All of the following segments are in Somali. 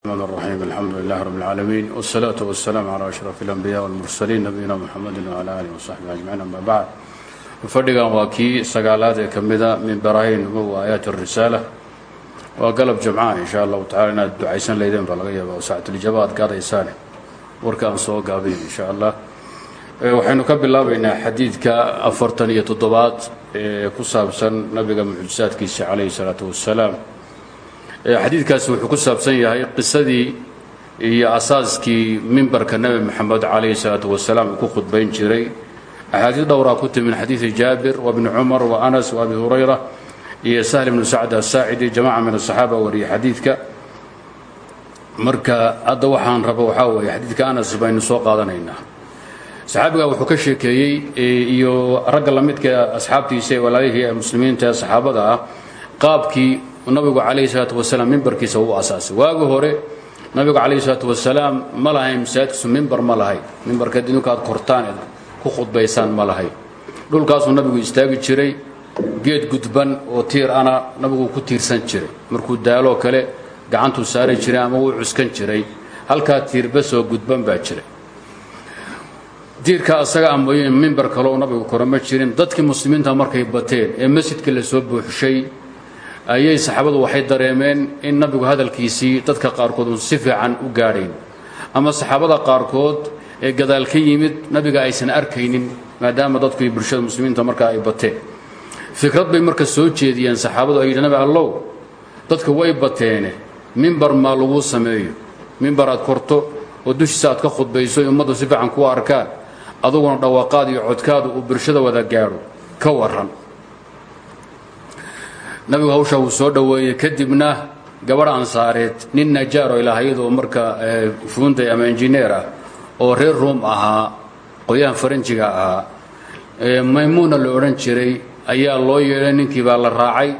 الرحمن الرحيم الحمد لله رب العالمين والصلاة والسلام على أشرف الأنبياء والمرسلين نبينا محمد وعلى آله وصحبه أجمعين أما بعد fadhigan waa kii sagaalaad ee ka mida min baraahin nubuwa aayaat الrisaala waa galab jamca in sha allahu tacala inaad ducaysan laydeen baa laga yaaba oo saacatulijaba aad gaadaysaane warka aan soo gaabayn in sha allah waxaynu ka bilaabaynaa xadiidka afartan iyo toddobaad ee ku saabsan nabiga mucjisaadkiisa calayhi الsalaatu wasalaam xadiidkaasi wuxuu ku saabsan yahay qisadii iyo asaaskii mimbarka nebi moxamed calayhi salaatu wasalaam uu ku khudbayn jiray. Axaadiis dhowraa ku timi min xadiidi jaabir wa bni cumar wa anas wa abi hurayra iyo sahl ibnu sacd asaacidi jamaca min asaxaaba wariyay xadiidka. Marka hadda waxaan rabo waxaa weeye xadiidka anas baynu soo qaadanaynaa. Saxaabiga wuxuu ka sheekeeyey iyo ragga lamidka asxaabtiisa walaalihii muslimiinta ee ah qaabkii nabigu calayhi salaatu wasalaam mimbarkiisa uu asaasay waagi hore nabigu calayhi salaatu wasalaam ma lahayn masaajidkiisu mimbar ma lahayn mimbarkeed idinku aad kortaan eed ku khudbaysaan ma lahayn dhulkaasuu nabigu istaagi jiray geed gudban oo tiir ana nabigu ku tiirsan jiray. Markuu daaloo kale gacantuu saari jiray ama wuu cuskan jiray halkaa tiirbasoo gudban baa jiray. Tiirka asaga amooye mimbar kaleo nabigu korama jirin. Dadkii muslimiinta markay bateen ee masjidka la soo buuxshay ayay saxaabadu waxay dareemeen in nabigu hadalkiisii dadka qaarkood uun si fiican u gaadhayn. Ama saxaabada qaarkood ee gadaal ka yimid nabiga aysan arkaynin maadaama dadku bulshada muslimiinta markaa ay bateen fikrad bay marka soo jeediyeen saxaabadu ay yidhi nabi allow dadka way bateene. Mimbar maa laguu sameeyo. Mimbar aad korto oo dushiisa aad ka khudbayso ummaddu si fiican kuwa arkaan. Aduguna dhawaaqaad iyo codkaadu uu bulshada wada gaadho. Ka waran nabigu hawshaa wuu soo dhoweeyey kadibna gabadh ansaareed nin najaaro ilaahayadoo marka fuuntay ama injineer ah oo reer ruom ahaa qoyahan faranjiga ahaa maymuuna la odhan jiray ayaa loo yeedhay ninkii baa la raacay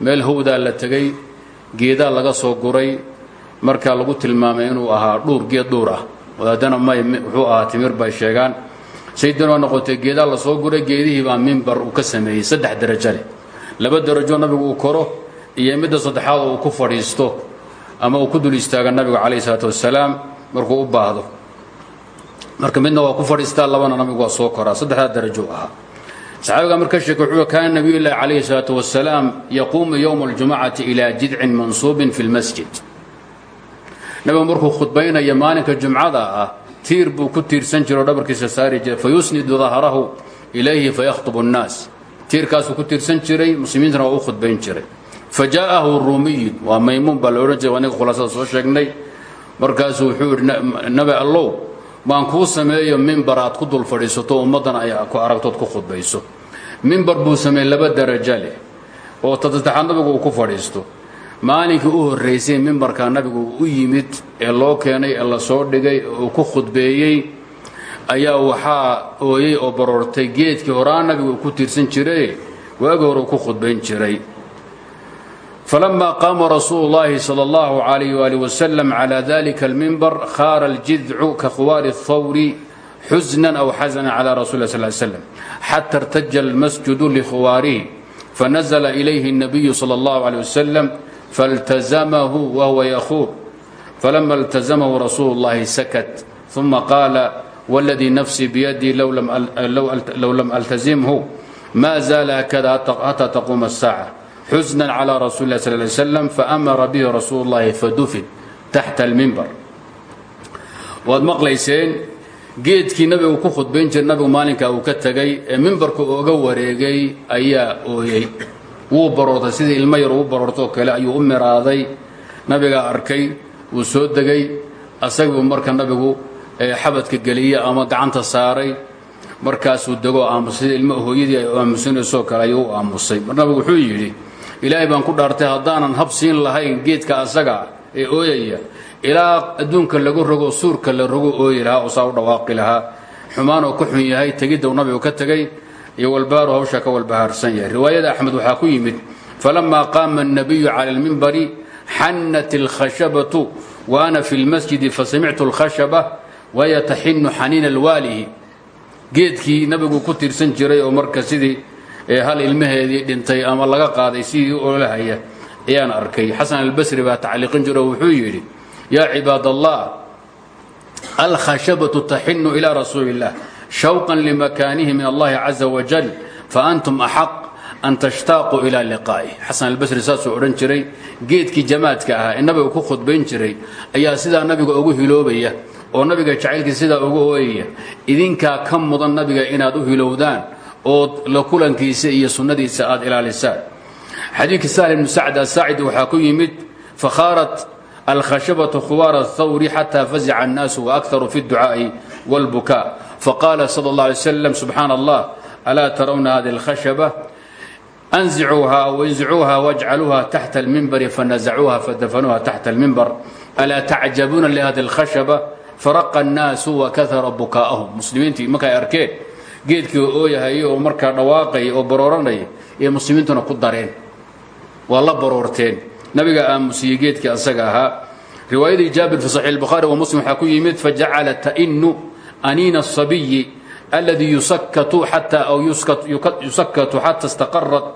meel howdaa la tegey geedaa laga soo guray markaa lagu tilmaamay inuu ahaa dhuur geed dhuur ah. Wadaadana may wuxuu ahaa timir bay sheegaan. Saydin waa noqotay geedaa la soo guray geedihii baa mimbar uu ka sameeyey saddex darajo leh laba darajo nabigu uu koro iyo midda saddexaad uu ku fadhiisto ama uu ku dul istaaga nabigu calayhi salaatu wasalaam markuu u baahdo. Marka midna waa ku fadhiistaa labana nabigu waa soo koraa. Saddexdaa darajo ahaa. Saxaabiga marka sheeke wuxuu kaana nabiyullaahi calayhi salaatu wasalaam yaquumu yowma aljumacati ilaa jidcin mansuubin fi lmasjid nabigu markuu khudbaynaya maalinka jumcada ah tiir buu ku tiirsan jiro dhabarkiisa saari jiray. Fayusnidu dahrahu ilayhi fayakhtubu nnaas tiirkaasuu ku tiirsan jiray muslimiintana waa u khudbayn jiray. Fa jaa'ahu ruumiyu waa maymuun baa la odhan jiray waa ninka khulaasada soo sheegnay. Markaasuu wuxuu yidhi nabi allow baan kuu sameeyo mimbar aad ku dul fadhiisato ummaddana ay ku aragtood ku khudbayso. Mimbar buu sameeyey laba darajo leh oo tadsaddexaad nabigu uu ku fadhiisto. Maalinkii u horraysay mimbarkaa nabigu u yimid ee loo keenay ee la dhigay uu ku khudbeeyey ayaa waxaa ooyey oo baroortay geedkii horaa nabigu uu ku tiirsan jiray waagi hore uu ku khudbayn jiray falama qaama rasuulu llahi sala allahu calayh waali wasalam cala dalika almimbar khaara aljidcu ka khuwaari اthawri xusnan aw xasanan cala rasuli lah sal slam xata irtaja almasjudu likhuwaarihi fanazla ilayhi الnabiyu salى اllahu عalيه wasalam faltazamahu wahuwa yahuur falama اltazamahu rasuulu اllahi sakat uma qaala wاladii nafsii biyadii low lam altazimhu ma zaala hakada hataa taquuma الsaaca xusna clى rasuuli lah sal ly slam faamara bihi rasuulu اllahi fadufin taxta اlmimbar waad maqlayseen geedkii nabigu ku khudbayn jiray nabigu maalinkaa uu ka tegay ee mimbarka ooga wareegay ayaa ooyey wuu baroortay sidii ilmo yar uu baroortoo kale ayuu u miraaday nabigaa arkay wuu soo degay asaguu marka nabigu ee xabadka geliya ama gacanta saaray markaasuu degoo aamusay. Ilma hooyadii ay aamusanayso kale ayuu u aamusay. Marnaba wuxuu yidhi ilaahay baan ku dhaartay haddaanan hab siin lahayn geedka asaga ee ooyaya ilaa adduunka lagu rogo suurka la rogo ooyi lahaa oo u dhawaaqi lahaa. Xumaanoo ku xun yahay tegidda uu nabigu ka tegay iyo walbaaru hawshaa ka walbahaarsan yahay. Riwaayada axmed waxaa ku yimid falamaa qaama annabiyu cala almimbari xannat alkhashabatu wa ana fi lmasjidi fasamictu alkhashaba waya taxinu xaniina lwaalihi geedkii nabigu ku tiirsan jiray oo marka sidii hal ilmaheedii dhintay ama laga qaaday sidii ololahaya ayaan arkay. Xasan albasri baa tacliiqin jiro wuxuu yidhi yaa cibaad allah alkhashabatu taxinu ila rasuuli اllah shawqan limakaanihi min allahi caza wajal faantum axaq an tashtaaquu ila liqaa'i. Xasan albasri saasuu odhan jiray geedkii jamaadka ahaa ee nabiga ku khudbayn jiray ayaa sidaa nabiga ugu hiloobaya oo nabiga jacaylkiisa sidaa ugu ooyaya idinkaa ka mudan nabiga inaad u hilowdaan ood la kulankiisa iyo sunnadiisa aad ilaalisaan xadiidkii sahl ibnu sacd asaacidi waxaa ku yimid fakhaarat alkhashabatu khubaara athawri xataa fazica annaasu waakharuu fi اdducaa'i wاlbukaa faqaala sala اllah alay slam subxaana allah alaa tarawna hadi اlkhashaba anzicuuha aw inzicuuha wajcaluuha taxta almimbari fanazacuuha fadafanuuha taxta almimbar alaa tacjabuuna lihadi اlkhashaba faraqa annaasu wa kaara bukaa'ahum. Muslimiintii markay arkeen geedkii ooyahaya oo markaa dhawaaqaya oo barooranaya ee muslimiintuna ku dareen. Waa la baroorteen. Nabiga aamusiyey geedkii asaga ahaa. Riwaayadii jaabir fi saxiix albukhaari wa muslim waxaa ku yimid fajacala ta'inu aniina asabiyi alladii yusakkatu xataa aw yusakkatu xata istaqarat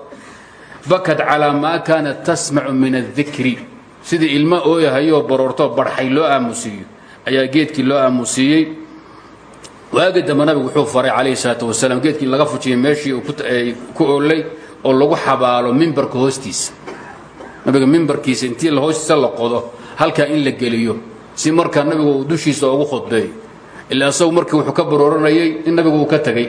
bakad calaa maa kaanat tasmacu min adikri sidii ilmo ooyahayoo baroortoo barxay loo aamusiiyo ayaa geedkii loo aamusiiyey. Waagi dambe nabigu wuxuu faray calayhi salaatu wasalaam geedkii laga fujiyay meeshii ku oolay oo lagu xabaalo mimbarka hoostiisa. Nabiga mimbarkiisa intii hoostiisa la qodo halkaa in la geliyo si markaa nabigu uu dushiisa ugu khudbeeyo ilaa isagu markii wuxuu ka barooranayay in nabigu uu ka tegey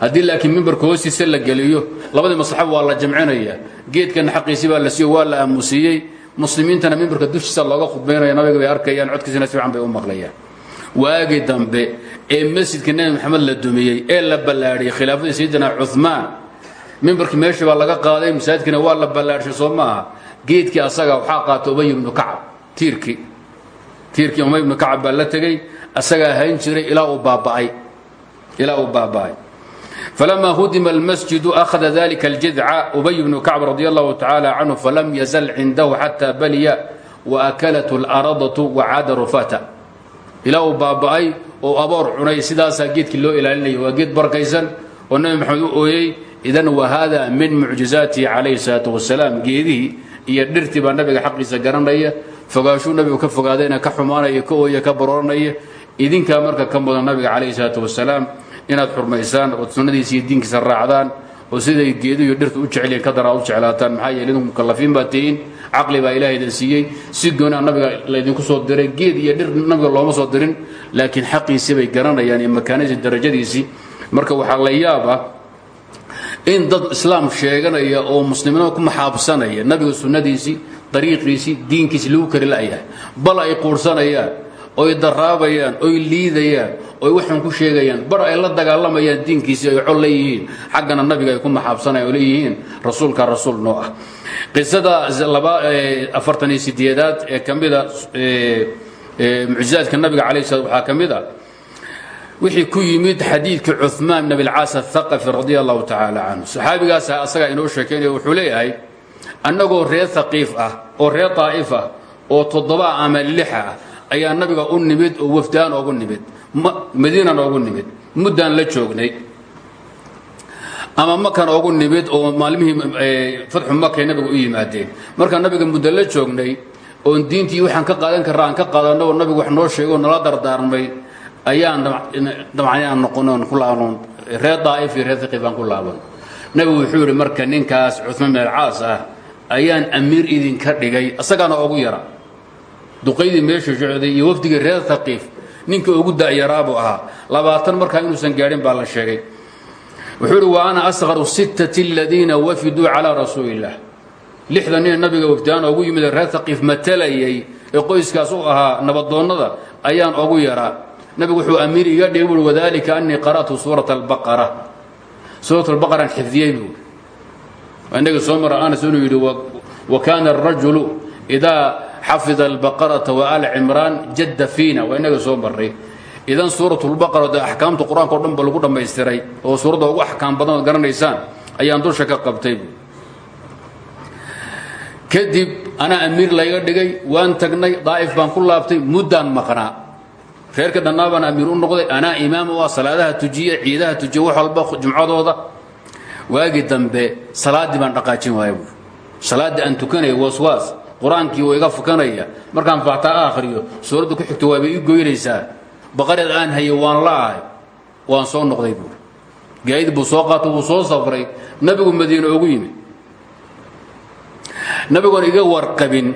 haddii laakiin mimbarka hoostiisa la geliyo labadii maslaxaba waa la jamcinaya. Geedkana xaqiisii baa la siiyo waa la aamusiiyey muslimiintana mimbarka dushiisa looga khudbaynaya nabiga bay arkayaan codkiisana si bay u maqlayaan. Waagii dambe ee masjidka nebi maxamed la dumiyey ee la ballaadhiyey khilaafadii sayidina cumaan mimbarkii meeshii baa laga qaaday masaajidkina waa la ballaadhishay soo maaha. Geedkii asaga waxaa qaatay ubay ibnu kacab tiirkii. Tiirkii umay ibnu kacab baa la tegey asagaa hayn jiray ilaa uu baaba'ay. Ilaa uu baaba'ay فلما هدم المسجد أخذ ذلك الجذع أبي بن كعب رضي الله تعالى عنه فلم يزل عنده حتى بلي وأكلته الأرضة وعاد رفاتا إلى باباي oo aboor cunay sidaasaa geedkii loo ilaalinaya waa geed barkaysan oo nabi maxamed u ooyey idan wa hada min mucjizaatihi calayhi salaatu wasalaam geedihii iyo dhirtii baa nabiga xaqiisa garanaya fogaashuu nabigu ka fogaadayna ka xumaanaya ka ooya ka barooranaya idinkaa marka ka mudan nabiga calayhi salaatu wasalaam inaad xurmaysaan ood sunnadiisa iyo diinkiisa raacdaan oo siday geeduhu iyo dhirtu u jeceliyen ka daraa u jeclaataan. Maxaa yeele idinku mukallafiin baa tihiin caqli baa ilaah idin siiyey. Si goonaa nabiga laydinku soo diray geed iyo dhir nabiga looma soo dirin laakiin xaqiisii bay garanayaan iyo makaanadiisi darajadiisii. Marka waxaa la yaaba in dad islaam sheeganaya oo muslimnimo ku maxaabsanaya nabiga sunnadiisii dariiqiisii diinkiisii lagu kari la'yahay. Bal ay quursanayaan oy daraabayaan oy liidayaan oy waxaan ku sheegayaan bar ay la dagaalamayaan diinkiisii ay col leeyihiin xaggana nabiga ay ku maxaabsanayaan oo leeyihiin rasuulka rasuul noo ah qisada afartan iyo sideedaad ee ka mida mucjizaadka nabiga calayh slam waxaa ka mid a wixii ku yimid xadiidkii cuثmaan bn abilcaas athaqafi radia allahu tacaala canhu saxaabigaasa asagaa inoo sheekaynaya wuxuu leeyahay annagoo reer haqiif ah oo reer daa'if ah oo toddoba ama lixa ah ayaa nabiga u nimid oo wafdaan oogu nimid. Madiinan oogu nimid. Muddaan la joognay. Ama makan oogu nimid oo maalmihii fatxu makay nabiga u yimaadeen. Markaan nabiga muddo la joognay oon diintii waxaan ka qaadan karra aan ka qaadanno oo nabigu wax noo sheego nala dardaarmay ayaan damcay aan noqonoon ku laabnon reer daa'if iyo reer haqiif aan ku laaban. Nabigu wuxuu yidhi marka ninkaas cuثmaan bin alcaas ah ayaan amiir idinka dhigay asagaana ogu yara duqaydii meesha socday iyo wafdigii reer haqiif ninka ugu da'yaraabuu ahaa. Labaatan markaa inuusan gaadhin baa la sheegay. Wuxuu wa ana asqaru sittati aladiina wafiduu calaa rasuuli illah nabiga wafdaan ogu yimid reer haqiif matalayay qoyskaas u ahaa nabadoonnada ayaan ogu yaraa. Nabigu wuxuu amiir iga dhigay buui wadalika qara'tu suurat albaqara. Suurat albaqaraan xifdiyey buui innaga soo mara anas inuu yidhi wa kaana arajulu xafida albaqarata wa ala cimraan jadda fiina waa innaga soo marray. Idan suuratulbaqara dee axkaamta qur'aanka o dhan ba lagu dhammaystiray oo suuradda ugu axkaam badan ood garanaysaan ayaan dusha ka qabtay kadib anaa amiir layga dhigay waan tagnay daa'if baan ku laabtay muddaan maqnaa. Reerka dhannaa baan amiir u noqday anaa imaam u ah salaadaha tujiye ciidaha tujiye wax walba jumcadooda. Waagii dambe salaaddii baan dhaqaajin waaya buui salaaddii aan tukanaya waswaas qur'aankii waa iga fukanaya. Markaan faxtaa akhriyo suuradda ku xigto waabay ii goynaysaa. Baqareed aan hayo waan la waan soo noqday buuri gaadid buu soo qaatay wuu soo safray nabigu madiine ogu yimid. Nabigoon iga warqabin.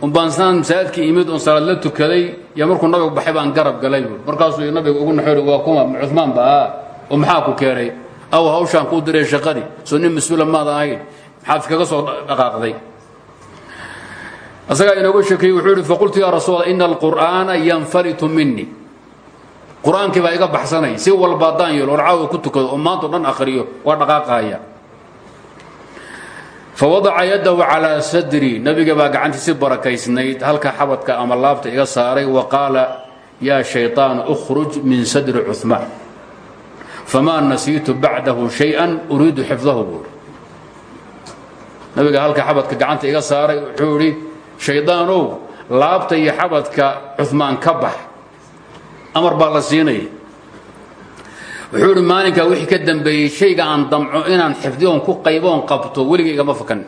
Umbaan saan masaajidkii imid oon salaad la tukaday iyo markuu nabigu baxay baan garab galay buuri markaasuu nabiga ugu naxoori waa kuma cumaan ba ah oo maxaa ku keenay? Aw hawshaan kuu diray shaqadii soo nin mas'uula soo dhaqaaqday asagaa inooga sheekeeyey wuxuu ihi faqultu yaa rasuul ina alqur'aana yanfalitu minii qur-aankii baa iga baxsanay si walba haddaan yeelo orcaawa ku tukado oo maanta o dhan akhriyo waa dhaqaaqahaya fawadaca yadahu calaa sadri nabiga baa gacantii si barakaysnayd halka xabadka ama laabta iga saaray wa qaala yaa shayطaan اkhruj min sadri cuثmaan famaa nasiitu bacdahu shayئa uriidu xifdahu buuri nabiga halka xabadka gacanta iga saaray wuxuu idhi shaydaanow laabta iyo xabadka cumaan ka bax. Amar baa la siinaya wuxuu idhi maalinkaa wixii ka dambeeyey shayga aan damco inaan xifdiyoon ku qayboon qabto weligay igama fakan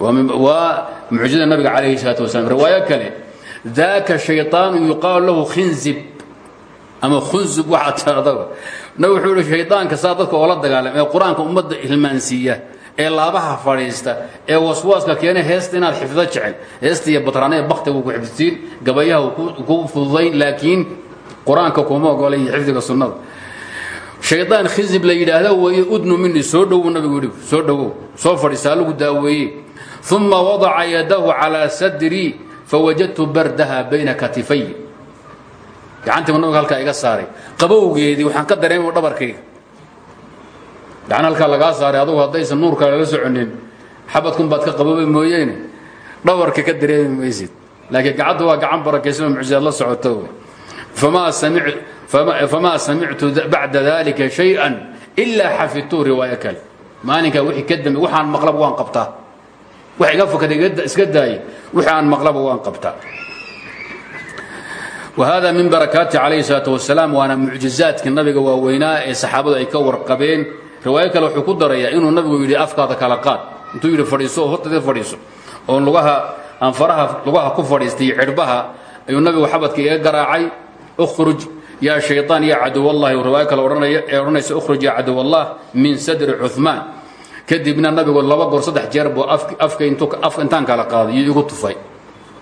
waa mucjizada nabiga calayhi salaatu wasalaam. Riwaayo kale daaka shayطaanu yuqaalu lahu khinzib. Ama khunzub waxaa tiradaba nabig wuxuu ihi dadka oola dagaalama ee qur'aanka ee laabaha fadhiista ee waswaaska keena heesta inaad xifdo jecel. Heesta iyo batraanada baktigu ku xifdisiin gabayaha ku fududayn laakiin qur'aanka kuma ogolay iyo xifdiga sunnada. Shaydaan khizib la yidhaahda weeye udnu mini soo dhowow nabigu yidhi. Soo dhowow soo fadhiisaa lagu daaweeye uma wadaca yadahu calaa sadrii fawajadtu bardaha bayna katifay gacantiibu nabiga halkaa iga saaray. Qabowgeedii waxaan ka dareemay dhabarkayga gacan halkaa lagaa saaray adugu haddaysan nuurka lala soconin xabadkun baad ka qaboobay mooyeene dhabarka ka dareemi maysid. Laakiin gacadda waa gacan barakaysanoo mucjizaad la socoto. Famaa samictu bacda dalika shayئa ilaa xafidtuu riwaayo kale. Maalinkaa wixii ka dambe waxaan maqlaba waan qabtaa. Wax iga iska daayay wixii aan waan qabtaa. Whada min barakaati calayhi salaatu wasalaam waana mucjizaadkii nabiga waaweynaa ee saxaabadu ay ka warqabeen riwaayo kale wuxuu ku darayaa inuu nabigu yidhi afkaada kala qaad. Intuu yidhi fadhiiso oo fadhiiso. Oo lugaha aan faraha lugaha ku fadhiistay cirbaha ayuu nabigu xabadka iga garaacay ukhruj yaa shayطaan ya cadow allahi riwaayo kale ee odhanaysa ukhruj ya cadow allah min sadri cuثmaan kadibna nabigu laba goor saddex jeer buu afka intaan kala qaaday iyo igu tufay.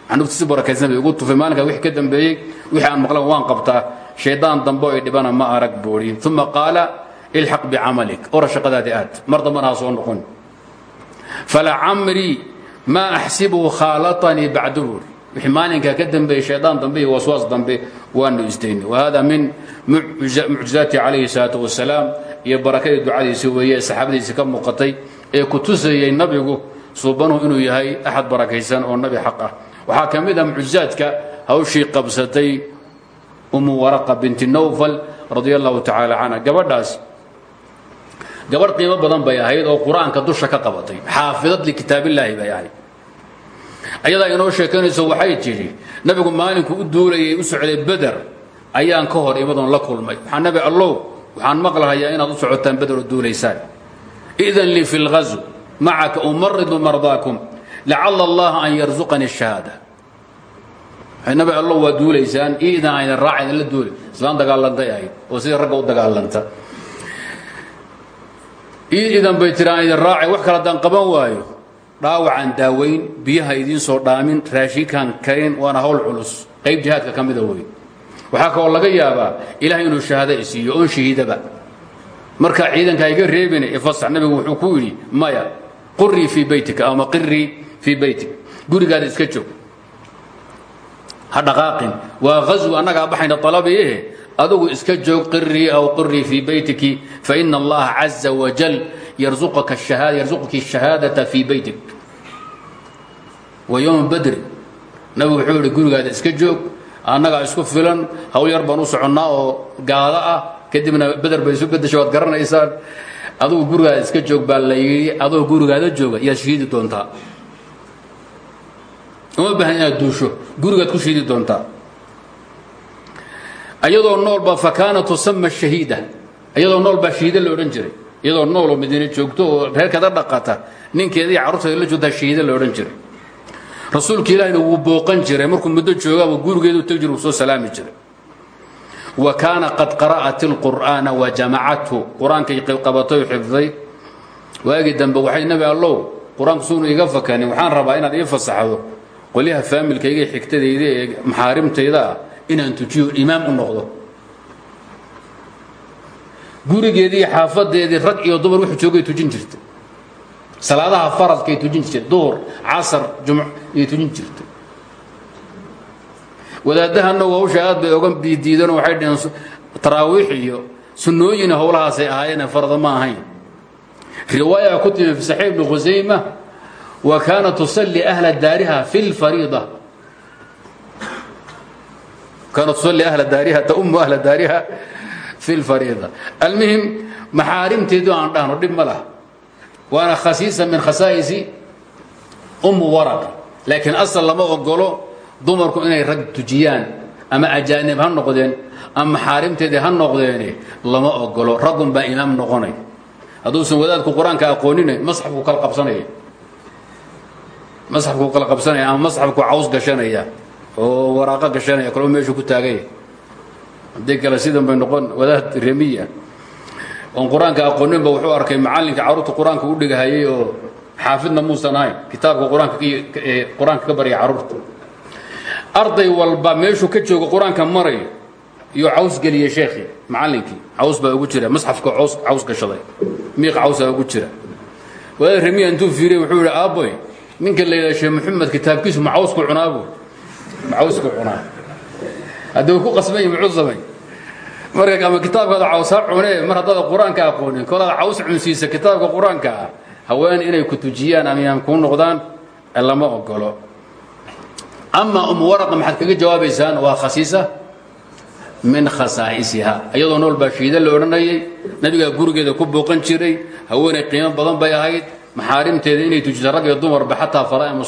Anugtisi barakaysan igu tufay. Maalinkaa wixii ka dambeeyey wixii aan waan qabtaa shaydaan dambe ay dhibana ma arag buuri uma qaala ilxaq bicamalik ora shaqadaadii aad mar dambana ha soo noqon falacamrii maa axsibuhu khaalatanii bacdu buuri wixii maalinkaa ka dambeeyey shaydaan dambe iyo waswaas dambe waanu istaynay wahada min mucjizaati calayhi salaatu wasalaam iyo barakadii ducadiisi weeye ee saxaabadiisi ka muuqatay ee ku tusayey nabigu suubanuhu inuu yahay axad barakaysan oo nabi xaq ah waxaa ka mid ah mucjizaadka hawshii qabsatay umu waraqa binti nawfal radia allahu tacaala canha gabadhaas gabadh qiimo badan bay ahayd oo qur'aanka dusha ka qabatay. Xaafidad likitaabillaahi bay ahayd. Ayadaa inoo sheekanayso waxay tidhi nabigu maalinku u duulayay u socday beder ayaan ka hor imadoon la kulmay. Waxaa nabi allow waxaan maqlahayaa inaad u socotaan beder oo duulaysaan. Idan lii fi lghazw macaka umaridu mardaakum lacala allaha an yarzuqanii shahaada. Nabi allo waa duulaysaan. Iidan aydan raaca idinla duulay islaan dagaalantay ahayd oo sidii ragga u dagaalanta ii idan bay tiri aan idin raacay wax kale haddaan qaban waayo. Dhaawacaan daaweyn biyaha idiin soo dhaamin raashinkaan karin waana hawl culus. Qayb jihaadka ka mida wey waxaa kaloo laga yaabaa ilahay inuu shahaado isiiyo oon shahiidaba. Marka ciidanka iga reebina ifasax nabigu wuxuu ku yidhi maya qurii fii beytika ama qirii fii beytik gurigaada iska joog ha dhaqaaqin. Waa ghasw annagaa baxayna alabiihe adugu iska joog qirii aw qirii fii beytiki faina allaha caza wajal yarzuqaki shahaadata fii beytik wa ywma badri nabigu wuxuu yihi gurigaada iska joog annagaa isku filan hawl yar baan u soconnaa oo gaado ah kadibna beder bay isu bedesha waad garanaysaan. Adugu gurigaada iska joog baa la yidhi adoo gurigaada jooga yaad shiidi doontaa. Uma baahan inaad duusho gurigaad ku shiidi doontaa ayadoo noolba fakaana tusama shahiida. Ayadoo nool baa shahiida la odhan jiray. Iyadoo nooloo madiine joogto oo reerkeeda dhaqata ninkeedii carruurteeda la joogtaa shahiida la odhan jiray. Rasuulka ilaahina wuu booqan jiray. Markuu muddo joogaaba gurigeedu teg jir soo salaami jiray. Wa kaana qad qara'at اlqur'aana wa jamacathu. Qur'aankay qabatay xifday. Waagii dambe waxay nebi allow qur'aanku iga fakanin waxaan rabaa inaad ii fasaxdo. Qolyaha faamilkayga xigtadayda ee inaan tujiyo imaam u noqdo. Gurigeedii xaafadeedii rag iyo dumar wuxuu joogay tujin jirtay. Salaadaha faradkay tujin jirtay. Duhur casar jumc ayay tujin jirtay. Wadaadahana hawsha aad bay oga diidiideenoo waxay dhaheen taraawiix iyo sunnooyin howlahaasay ahaayeene farda ma ahayn. Riwaaya ku timi fi saxiix ibni khusayma wa kaanat tusalli ahla daariha fi lfariida kaanat tusalli ahla daariha taumu ahla daariha fi lfariida almuhim maxaarimteedu aan dhahno dhib ma laha. Waana khasiisa min khasaa'isi umu waraqa laakiin asal lama ogolo dumarku inay rag tujiyaan ama ajaanib ha noqdeen ama maxaarimteedii ha noqdeene lama ogolo raggun baa imaam noqonay. Hadduusan wadaadku qur'aanka aqoonina masxafku kala qabsanaya. Masxafku kala qabsanaya ama masxafku caws gashanaya oo waraaqo gashanaya kaloo meeshu ku taagaya haddii kale sidan bay noqon wadaad remiya. Oon qur'aanka aqooninba wuxuu arkay macallinka carruurta qur'aanka u dhigahayay oo xaafidna muusan kitaabka qur'aanka qur'aanka ka barya carruurta arday walba meeshuu ka joogo qur'aanka iyo caws geliya sheekhii macallinkii caws baa ugu jira masxafka caws caws gashaday. Miiq cawsaa ugu jira. Wadaad remiya intuu fiiriyey wuxuu yidhi aabboy ninka la yidhaha sheekh maxamed kitaabkiisu ma cawsku cunaabu ma cawsku cunaa. Haddii uu ku qasbany muxuu samay marka ama kitaabkaada caws ha mar haddaada qur'aanka aqoonin kolaada caws cunsiisa kitaabka qur'aanka ah haween inay ku tujiyaan ama imaam kuu noqdaan lama ogolo ama umu waraqa maxaad kaga jawaabaysaan? Waa khasiisa. Min khasaa'isiha. Iyadoo nool baa shiida la gurigeeda ku booqan jiray haweenay qiimo badan bay ahayd maxaarimteeda inay tujiso rag iyo dumarba xataa fara ama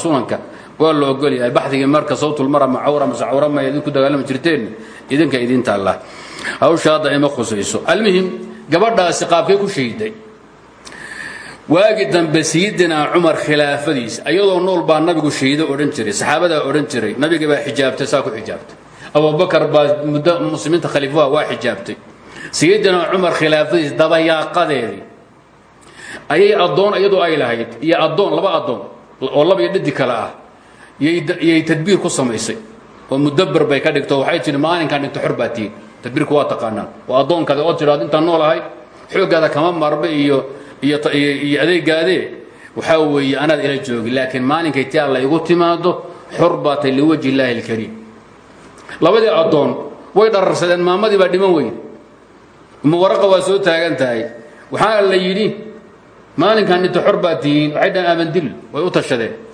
waa la ogol yahay baxdigii marka sawtulmara ma cawra mase cawra ma idinku dagaalami jirteen. Idinka idinta allah. Hawsha hadda ima khusayso. Almuhim gabadhaasi qaabkay ku shahiday waagi dambe sayidina cumar khilaafadiis ayadoo nool baa nabigu shahiido odhan jiray saxaabadaa odhan jiray nabiga baa xijaabtay saa ku xijaabtay. Abubakar baa muddo muslimiinta khaliifaha waa xijaabtay. Sayidina cumar khilaafadiis dabayaaqadeedii ayay addoon iyadoo ay lahayd iyo addoon laba addoon oo laba iyo dhidi kale ah yay tadbiir ku samaysay. Oo mudabar bay ka dhigto waxay tihi maalinkaan dhinto xor baa tihiin tadbiirku waa taqaanaan. Oo addoonkaada oo tidhaado intaan noolahay xooggaada kama marba iyo iyo iyo adeegaadee waxaa weeye anaad ila joogi laakiin maalinkay ti alla igu timaado xor baa tay liwajhi illaahi alkariim. Labadii addoon way dhararsadeen maamadii baa dhiman weyn. Uma waa soo taagan tahay. Waxaa la yidhi maalinkan dhinto xor baa tihiin waxay dhahan aamandil way u tashadeen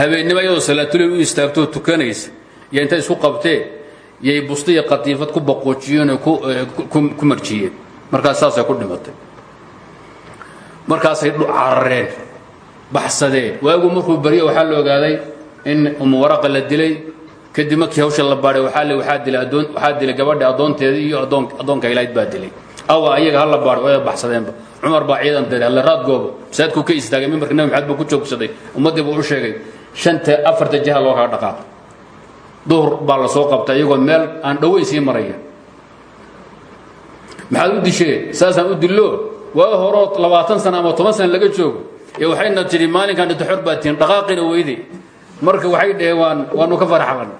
habeennimo iyadoo salaatuley u istaagtoo tukanaysa. Iyo intay isku qabteen yay bustiya qatiifad ku baqoojiyeen oo ku marjiyeen. Markaas saasay ku dhimatay. Markaasay carareen baxsadeen. Waagu markuu baryo waxaa la ogaaday in umu waraqa la dilay. Kadib markii hawsha la baadhay waxaa dilay gabadha addoonteedii iyo addoon addoonka ilayd baa dilay. Awa ayaga ha la baadho way baxsadeenba. Cumar baa ciidan diray alle raad goobo. Masaajidkuu ka istaagay mimbarka nabi maxamed buu ku joogsaday. Ummaddii buu u sheegay shanta afarta jiha loo kala dhaqaaqo duhur baa la soo qabtay iyagoo meel aan dhoweyn sii maraya. Maxaad u disheen saasaan u dillo? Waa horoo labaatan sana ama toban sana laga joogo. Ee waxayna tidhi maalinkaan dhinto xor baa tihin dhaqaaqina weyde marka waxay dhaheen waan waanu ka faraxban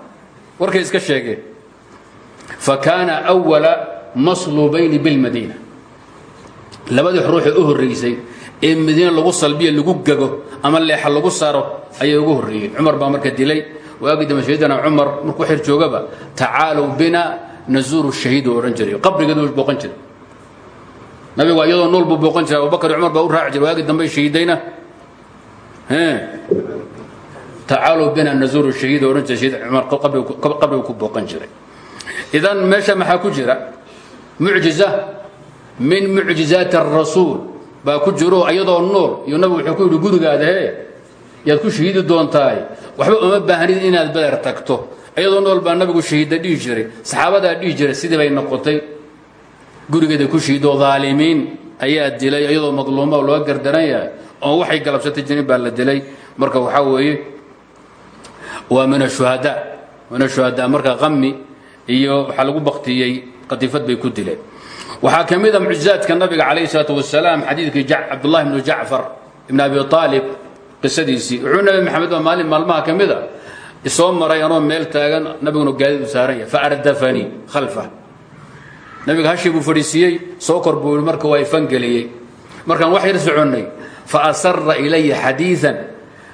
warkay iska sheegeen. Fa kaana awala masluubayni bilmadiina labadii ruuxee u horraysay ee madiina lagu salbiyo lagu gago ama leexa lagu saro ayay ugu horreeyeen. Cumar baa marka dilay waagii dambe shahiidana markuu xir joogaba tacaalow bina nazuuru shahiid oo odhan jiray. Qabrigeedu jiray. Nabigu iyadoo nool buu booqan jiray. Abubakar cumar baa u raaci jiray. Waagii dambe shahiidayna? Tacaalow bina nazuuru shahiid oo odhan jiray. Shahiid ku booqan jiray. Idan meesha maxaa ku jira? Mucjiza. Min mucjizaati arasuul baa ku jiro iyadoo nool iyo nabigu wuxuu ku yidhi gurigaada hee yaad ku shahiidi doontahay. Waxba uma baahnid inaad beder tagto. Iyadoo nool baa nabigu shahiidda dhihi jiray. Saxaabadaa dhihi jiray sidii bay noqotay. Gurigeeda ku shiido aalimiin ayaa dilay. Iyadoo madluuma loo gardaran yahay oon waxay galabsatay jirin baa la dilay. Marka waxaa weeye waa min ashuhada min ashuhada marka qami iyo waxaa lagu baktiyey qadifad bay ku dileen waxaa ka mid a mucjizaadka nabiga calayh isalaatu wasalaam xadiidkii cabdullahi bnu jacfar ibn abi aalib qisadiisii. Wuxuu nabi maxamed baa maalin maalmaha ka isoo maray anoo meel taagan nabiguna gaadidu saaran yahay faardafanii khalfa. Nabiga hashii buu fadhiisiiyey soo kor buu marka waa ifangeliyey markaan wax yar soconnay fa asara ilaya xadiian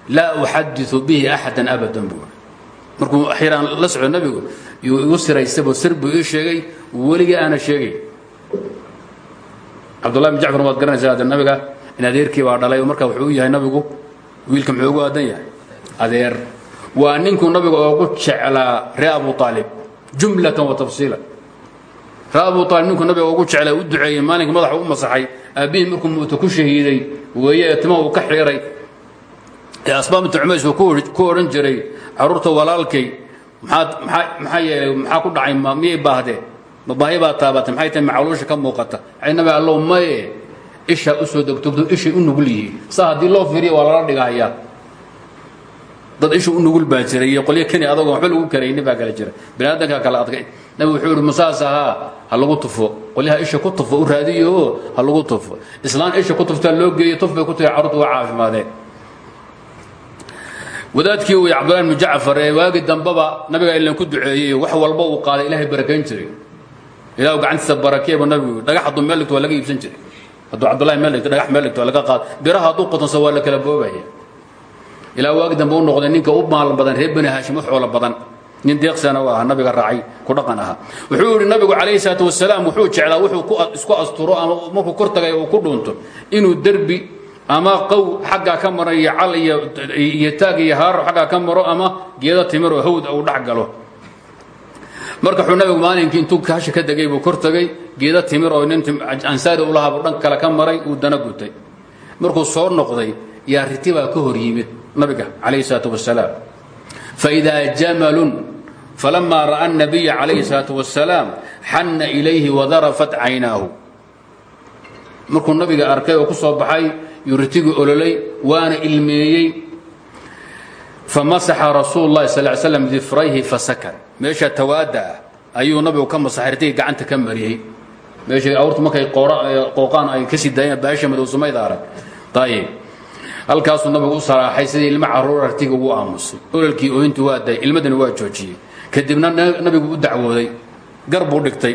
laa uxadiu bihi axadan abadan buu markuu xiraan la soco nabigu yuu igu siraysabo sir buu sheegay weligii aana sheegay cabdullahi bin jacfar waad garanaysaa ade nabiga in adeerkii baa dhalay marka wuxuu u yahay nabigu wiilka muxuu ugu aadan yahay? Adeer. Waa ninkuu nabiga oogu jeclaa ree abu aalib jumlatan wa tafsiila ree abu aalib ninkuu nabiga ugu jeclaa u duceeyey maalinka madaxa u masaxay aabbihii markuu muuta ku shahiiday weeye ee timaha uu ka xiiray ee asbaab bintu cumays uu ku odhan jiray carruurta walaalkay maxaa yeelay maxaa ku dhacay? Miyay baahdeen ma baahi baa taabatay maxay tahay macluusha ka muuqata? Nabi allow maye ishaa u soo degtogto ishay u nugul yihiin. Saa haddii loo fiiriya waa lala dhigahayaa. Dad isha u nugul baa jira iyo qolyo keni adagoo waxba lagu karayni baa kala jira bani aadamkaa kala adkay. Nabi wuxuu yihi masaas ahaa ha lagu tufo. Qolyaha isha ku tufo u raadiyo ha lagu tufo. Islaan isha ku tuftaa loo geeyo tuf bay ku tahay carruurtu waa caafimaadeen. Wadaadkii uu cabdullahi bnu jacfar ee waagi dambaba nabiga ilan ku duceeyey wax walba uu qaaday ilaahay barakayn jiray ilahu gacantiisa barakeeba nabigu dhagax hadduu meel dhigto waa laga iibsan jiray. Hadduu cabdullahi meel dhigto dhagax meel dhigto waa laga qaad. Biraha hadduu qotonso waa la kala boobaya. Ilaa waagi dambe u noqday ninka u maal badan reer bani haashim u xoolo badan. Nin deeqsana u ahaa nabiga raacay ku dhaqan ahaa. Wuxuu yidhi nabigu calayhi salaatu wasalaam wuxuu jeclaa wuxuu isku asturo ama markuu kor tagay uu ku dhunto inuu derbi ama qow xaggaa ka maro iyo cal iyo taag iyo haaro xaggaa ka maro ama geedo timiroo hawd uu dhex galo marka wuxuu nabigu maalinkii intuu kaasha ka degay buu kor tagay geedo timir oo nin ansaari u lahaa dhan kale ka maray uu dana gutay. Markuu soo noqday yaa riti baa ka hor yimid nabiga calayhi salaatu wasalaam faidaa jamalun falamaa ra'a الnabiya calayhi salaatu wasalaam xanna ilayhi wadarafat caynaahu. Markuu nabiga arkay oo ku soo baxay yuu ololay waana ilmeeyey famasaxa rasuulu اllahi sal slam difrayhi fasakan meesha tawaada ah ayuu nabigu ka masaxay ritigii gacanta ka mariyey meesha awrtu markay qooqaan ay ka sii daayeen baasha madow sumayda arag ayib halkaasuu nabigu u saraaxay sidii ilmo carruur artiga ugu aamusay ololkii ooyintii waa day ilmadana waa joojiyey kadibna nabigu u dacwooday gar buu dhigtay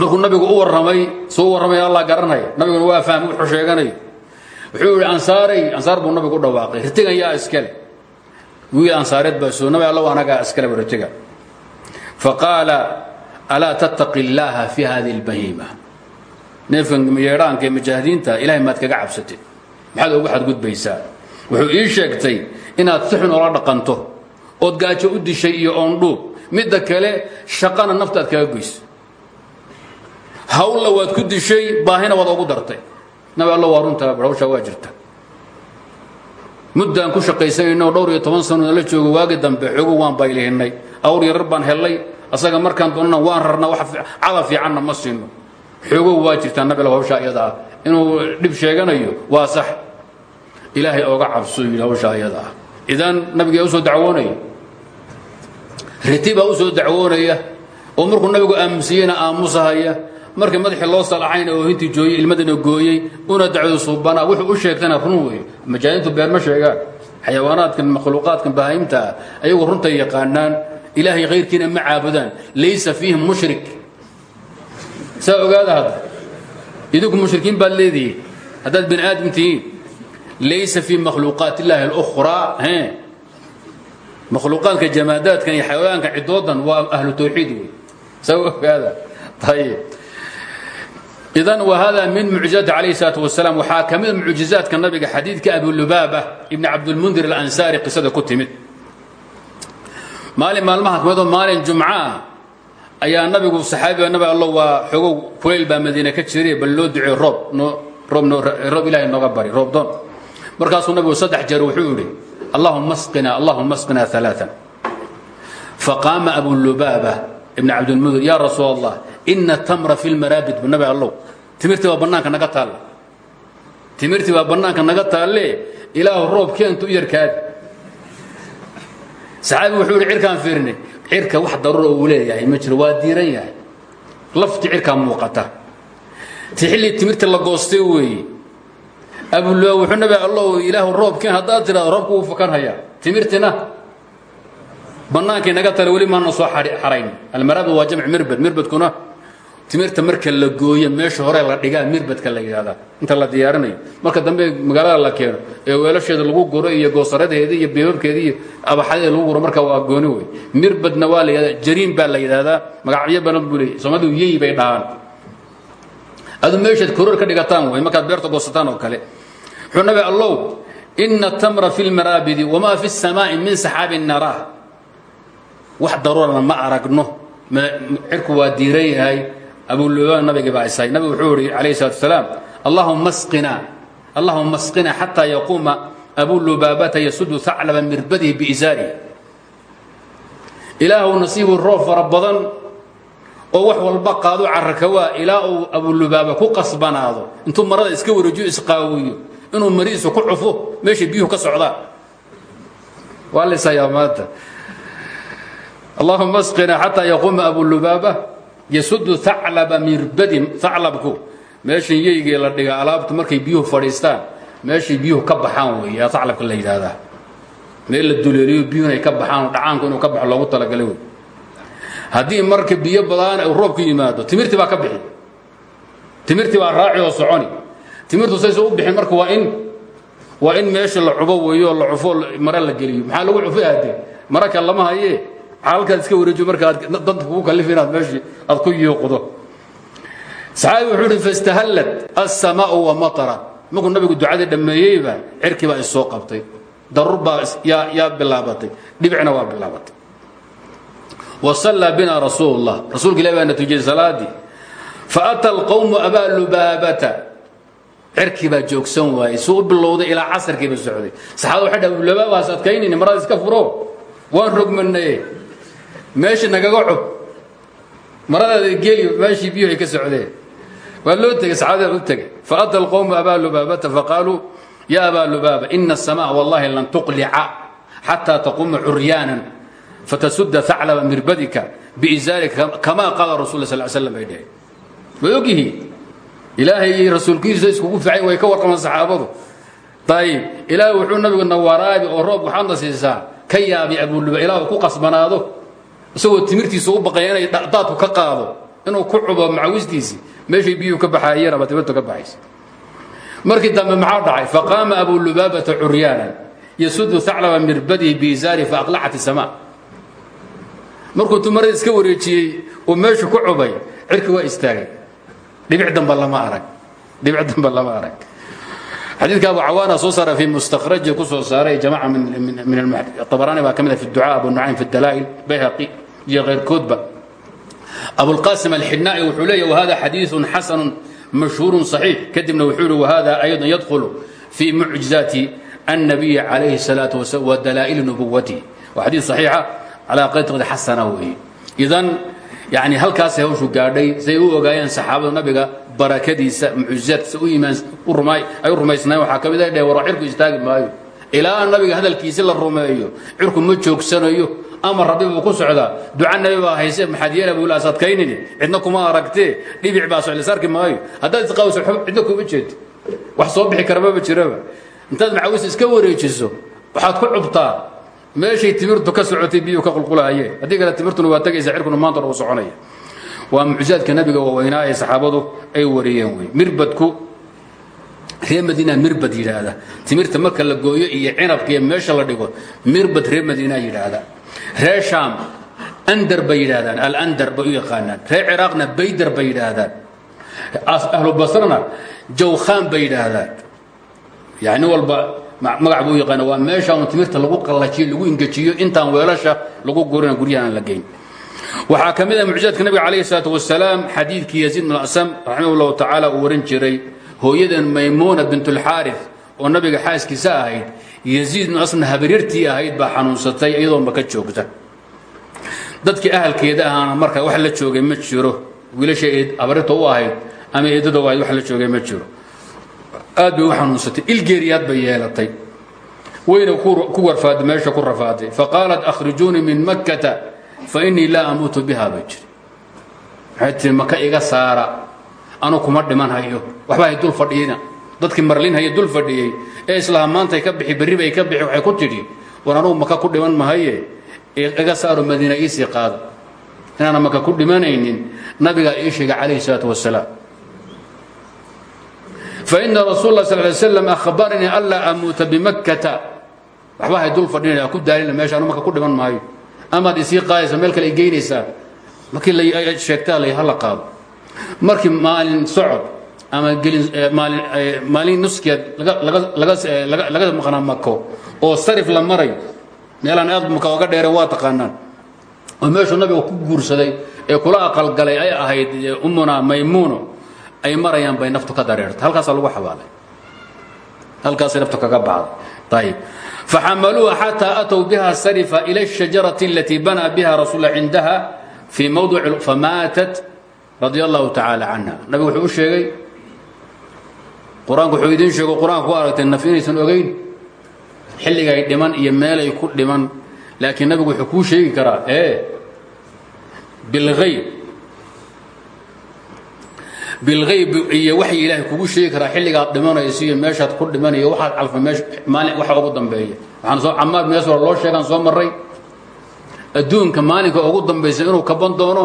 markuu nabigu u warramay suu u warramaya allah garanaya nabiguna waa wuxuu yidhi ansaaray. Ansaar buu nabigu u dhawaaqay. Ritigan yaa iskale. Wiil ansaareed baa soo nabi allow anagaa iskale bu ritiga faqaala alaa tattaqi illaaha fi hadihi اlbahiima neefkan yeedhaanka ee mujaahidiinta ilahay maad kaga cabsatid maxaad ugu xadgudbaysaa. Wuxuu ii sheegtay inaad si xun dhaqanto ood gaajo u dishay iyo oondhuub midda kale shaqana naftaad kaga goyso hawlla waad ku dishay baahina waad ogu dartay nabi alla waa runtaa waa jirta. Muddaan ku shaqaysanayno dhowr iyo toban sano nala joogo waagi dambe xoogo waan baylihinnay awr yarar baan hellay asaga markaan doonana waan rarnaa wax cada fiicanna ma siino xoogow waa jirtaa nabi hawshaa iyada ah inuu dhib sheeganayo waa sax. Ilaahay ooga cabso yidhi hawshaa iyada idan nabigaa u soo dacwoonaya riti baa u soo dacwoonaya. Oo markuu nabigu aamusiyeyna aamusahaya markii madaxii loo salaxayna oo hintii jooyey ilmadana gooyey una dacwada suubanaa wuxuu u sheegtana run weeye. Majaaniintu beer ma sheegaan xayawaanaadkan makhluuqaadkan bahaimta ah ayagu runtay yaqaanaan. Ilaahay khayrkiina ma caabudaan. Laysa fiihim mushrik. Saa ogaada hadda. Idinku mushrikiin baad leedihiin. Haddaad bani aadam tihiin. Laysa fii makhluuqaat illaahi اlأkhraa makhluuqaadka jamaadaadkan iyo xayawaanka cidoodan waa ahlu tawxiid wey saa ogaada. Ayib idan whada min mucjizaati calayh salaat wasalaam waxaa ka mida mucjizaadka nabiga xadiidka abilubaaba ibni cabdulmundir alansaari qisada ku timid. Maalin maalmaha kamidoo maalin jumco ah ayaa nabigu saxaabiga nabi allo waa xogow kulayl baa madiine ka jiray bal loo ducey roob roob ilahay nooga bari roob doon. Markaasuu nabigu saddex jeer wuxuu yidhi allahuma asqina allahuma asqina alaaan faqaama abulubaaba ibn cabdilmundir ya rasuul allah ina tamra fi lmaraabid bu nabi allow. Timirtii baa bannaanka naga taalla. Timirtii baa bannaanka naga taalle ilaahu roob u yarkaadi saxaabi wuxuu yidhi cirkaan cirka wax daruura uu leeyahay ma jiro waa diiran yahay. Lafti cirkaa muuqata. Ti xilli timirta la goostay weeye abulua wuxuu nabi allow ilaahu roobkeen haddaad tidhahdo roobku wuu fakan hayaa timirtina bannaankay naga tale weli maana soo xarayn. Almaraabid waa jamc mirbad. Mirbadkuna timirta marka la gooyo meesha hore la dhigaa mirbadka la yidhahdaa inta la diyaarinayo. Marka dambe magaalada la keeno ee weelasheeda lagu guro iyo goosaradeeda iyo beebabkeeda iyo abaxadeeda lagu guro marka waa gooni wey mirbadna waa la yidhahdaa jariin baa la yidhahdaa magacyo badan buu leeyay soomaalidu yeyi bay dhahaan. Adu meeshaad koror ka dhigataan wey markaad beerta goosataan oo kale. Wuxuu nabi allow ina tamra fi lmaraabidi wamaa fi الsamaa'i min saxaabin narah wax daruurana ma aragno cirku waa diiran yahay abulubaan nabigii baa ishay nabigu wuxuu ihi calayhi salatu wasalaam allahuma asqina allahuma asqina xataa yaquuma abulubaabata yasudu haclaba mirbadihi biisaarihi ilaahu nasiibu roob fara badan oo wax walba qaado carrakawaa ilaa uu abulubaaba ku qasbanaado. Intuu marada iska wareejiyo isqaawiyo inuu mariisu ku cufo meeshay biyuhu ka socdaan waa maanta allahuma asqina xataa yaquuma abulubaaba yasudu aclaba mirbadi aclabku meeshan yeygee la dhiga alaabtu markay biyuhu fadhiistaan meeshay biyuhu ka baxaan wey aclabka la yidhaahdaa. Meel la duleeliyo ay ka baxaan dhacaanku inuu ka baxo loogu talagalay wey haddii marka biyo badaan roobku yimaado timirtii baa ka bixi. Timirtii baa raaci oo soconi. Timirtu saysa u bixin marka waa in waa in meesha la cubo weeyo la cufo mare la geliyo. Maxaa lagu cufay haddee maraka lama hayee halkaad iska wareejiyo marka danta kugu kalif inaad meeshii aad ku yuuqdo. Saxaabi wuxuu uhi fastahallat assamaa'u wa matara. Markuu nabigu ducadii dhammeeyeyba cirkii baa issoo qabtay. Darur baa yaa bilaabatay. Dhibicna waa bilaabatay. Wa sallaa bina rasuulu llah rasuulka ilahi baa na tujiyey salaadii faata alqowmu abaa lubaabata. Cirkii baa joogsan waayey. Suu u bilowday ilaa casarkiiba socday. Saxaabada waxay dhaha lubaabaas adkaynayni marada iska furo. Waan rogmanaye meesha nagaga cub. Maradaada geeliy meeshii biyuhu ay ka socdeen. Waa loo tegey saxaabadaan u tegey. Faata alqowmu abaa lubaabata faqaaluu ya abaa lubaaba ina aلsamaءa wallahi lan tuqlica xataa taquma curyaanan fatasuda aclaba mirbadika biizaarika kamaa qaala rasul sal slm bay dhaheen. Waad ogyihiin ilaahay way ka warqamaan saxaabadu. Ayib ilaahay wuxuu nabiguna waraabi oo roob waxaadna siisaa ka yaabi abuluba ilah ku qasbanaado isagoo timirtiisa u baqaya inay daadku ka qaado inuu ku cubo macawistiisii meeshay biyuhu ka baxaayeen ama timirtu ka baxaysa. Markii dambe maxaa dhacay? Faqaama abulubaabata curyaanan yasudu aclaba mirbadihi biizaari faaqlacat isama markuu tumarada iska wareejiyey uu meeshu ku cubay cirki waa istaagay. Dhibic damba lama arag. Dhibic damba lama arag. Xadiidka abu cawaana soo saara fi mustakhraji ku soo saaray jamaca min abaraani baa ka mid fi ducaa abu nucaym fi dalaa'il bayhaqi iyo keyrkoodba abulqasim alxinaa'i wuxuu leeyahy wahada xadiiثun xasanu mashhuuru صaxiix kadibna wuxuu yihi wahada ayضا yadkhulu fi mucjizaati الnabiyi calayhi الsalaaةu wasalam wa dalaa'ili nubuwatihi waa xadiid صaxiixa calaa qadri xasana weeye idan yani halkaasay hawshu gaadhay say u ogaayeen saxaabada nabiga barakadiisa mucjizaadkiisa ay u rumaysnaayeen waxaa ka mid ah dheh war cirku istaagi maayo ilaa nabiga hadalkiisi la rumeeyo cirku ma joogsanayo ama rabbi ku socdaa. Duca nabi baa hayse maxaad yeela buu laas adkaynini cidna kuma aragtee? Dhibic baa soclis arki maayo. Haddaad isqawso cidna kuma jeedo. Wax soo bixi kara maba jiraba intaad macawis iska wareejiso waxaad ku cubtaa. Meeshay timirtu ka socotay biyuu ka qulqulahayeen haddii kale timirtuna waa tegaysa cirkuna maanta u soconaya. Waa mucjizaadka nabiga waaweynaa ee saxaabadu ay wariyeen wey. Mirbadku reer madiina mirbad yidhaahda timirta marka la gooyo iyo cinabka iyo meesha la dhigo mirbad reer madiina yidhaahda reer shaam andar bay yidhaahdaan alandar bay u yaqaanaan. Reer ciraaqna baydar bay yidhaahdaan ahlu basrana jawkhaan bay yidhaahdaan yani walba magac buu yaqaana waa meesha un timirta lagu qallajiyo lagu ingejiyo intaan weelasha lagu gurina guryaha aan la geyn. Waxaa ka mid ah mucjizaadka nabiga calayhi salaatu wasalaam xadiidkii yaziid bn asam raximah llahu tacaala uu waran jiray hooyadan maymuuna bintulxaarif oo nabiga xaaskiisa ahayd yaziid bnu asmna habaryartii ahayd baa xanuunsatay iyadoonba ka joogta. Dadkii ahalkeeda ahaana marka wax la joogay ma jiro. Wiilasha abarinta u ama eedada u wax la joogay ma jiro. Aad bay xanuunsatay. Ilgeeriyaad bay yeelatay. Wayna ku warfaaday meesha ku rafaaday faqaalat akhrijuunii min makkata fainii laa amuutu biha bay jiri waxay iga saara anu kuma dhiman waxba hay dul fadhiyina dadkii marlin haya dul fadhiyey. Ee maantay ka bixi berriba ay ka bixi waxay ku tidhi war maka ku dhiman mahaye? Iga saaro madiina iisii qaada inaana maka ku dhimanaynin? Nabigaa ii sheegay calayhi salaatu wasalaam faina rasuul la sal ly slam ahbaranii anlaa amuuta bimakkata. Waxba hay dul fadhinaya ku daalina meesha anu maka ku dhiman maayo amaad isii qaadaysa meel kale ay geynaysaa. La sheegtaa la hala qaado markii maalin socod ama eh, maalin eh, nuskeed eh, laga maqnaa mako oo sarif la marayo meelaan aad maka oga dheereen waa taqaanaan. Oo meeshuu nabiga ku guursaday ee kula aqalgalay ay ahayd ummuna maymuuno ay marayaan bay naftu ka dareertay. Halkaasaa lagu xabaalay. Halkaasay naftu kaga baxday. Ayb faxamaluuha xataa atow biha sarifa ila shajarati alatii banaa biha rasuul cindaha fii mawdic famaatat radia allahu tacaala canha. Nabigu wuxuu u sheegay qur'aanku wuxuu idiin sheego qur'aanka ku aragtay naf inaysan ogeyn xilligay dhiman iyo meelay ku dhiman. Laakiin nabigu wuxuu kuu sheegi karaa e bilgayb bilgayb iyo waxay ilaahay kugu sheegi karaa xilligaad dhimanayso iyo meeshaad ku dhimanayo waxaad calfa meesha maalin waxa ugu dambeeya. Waxaan soo camaar mees hore loo sheegaan soo marray. Adduunka maalinka ugu dambaysa inuu kaban doono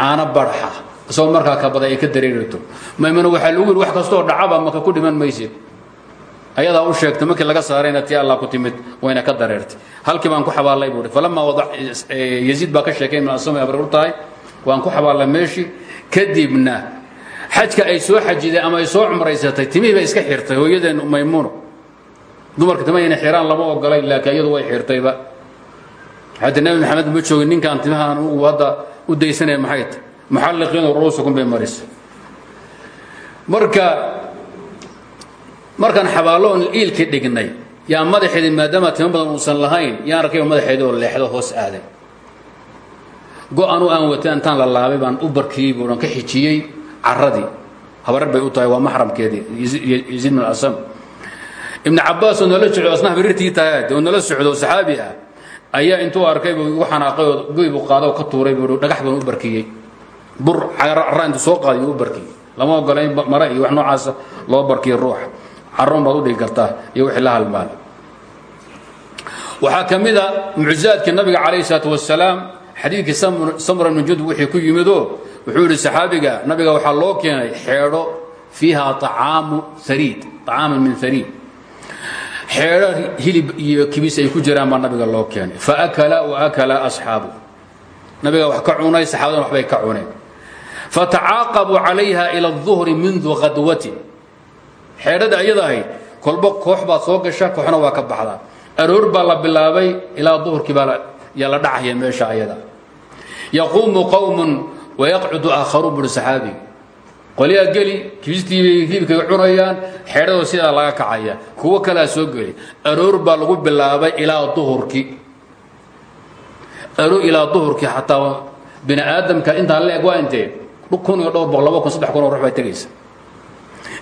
caano barxa isagoo markaa kabada ay ka dareerito maymuna waxaa lagu yidhi wax kastoo dhacaba maka ku dhiman maysid ayadaa u sheegtay markii laga saarayna tii allah ku timid wayna ka dareertay. Halkii baan ku xabaallay buuhi falamaa wada yaziid baa ka sheekay min asama abrar u tahay. Waan ku xabaallay meeshii kadibna xajka ay soo xajiday ama ay soo cumraysatay timihii bay iska xirtay hooyadeen maymuuno dumarka tima inay xiraan lama ogolay laakiin iyadu way xirtayba. Hadda nabi maxamed ma joogin ninkaan timahaan uu hadda u daysanaya maxay tahy muxalliqiinu ru'uusakum bay marisay marka markaan xabaalloon iilkii dhignay yaa madaxeedii maadaama timo badan uusan lahayn yaan arkay madaxeedii oo leexdo hoos aaday. Go-anu aan watay intaan la laabay baan u barkiyey buuhan ka xijiyey caradii habarar bay u tahay waa maxramkeedii yaziid bin asam ibn cabaas oo nala socdo asna habarirtii oo nala socdo saxaabi ah ayaa intuu arkay buu igu xanaaqay oo goy buu qaado ka tuuray buu dhagax baan u barkiyey. Bur intuu soo qaaday u barkiyey. Lama ogola in wax noocaasa loo barkiyo ruuxa caroon baad u dhigi kartaa iyo wixii la halmaal waxaa ka mid a mucjizaadkii nabiga calayhi salaatu wasalaam samra ibnu jundub ku yimidoo wuxuu yidhi saxaabiga nabiga waxaa loo keenay xeedho fiiha acaamu hariid acaaman min hariid xeedho hilib iyo kibis ay ku jiraan baa nabiga loo keenay. Faakala waakala asxaabu. Nabiga wax ka cunay saxaabadana waxbay ka cuneen. Fatacaaqabuu calayha ila اduhri mindu khadwatin xeedhada ayada ahayd kolba koox baad soo gasha kooxna waa ka baxda aroor baa la bilaabay ilaa duhurkii baa yaa la dhacaya meesha ayada. Yaquumu qowmun wayaqcudu aakharuun buri saxaabigi qolyaa geli kibistiibay hilibkay cunayaan xeedhadoo sidaa laga kacaya kuwo kalea soo geli. Aroor baa lagu bilaabay ilaa duhurkii aroor ilaa duhurkii xataa bini aadamka intaan la eg waa intee? Kun iyo dhowr boqol laba kun saddex kun ruux bay tegaysa.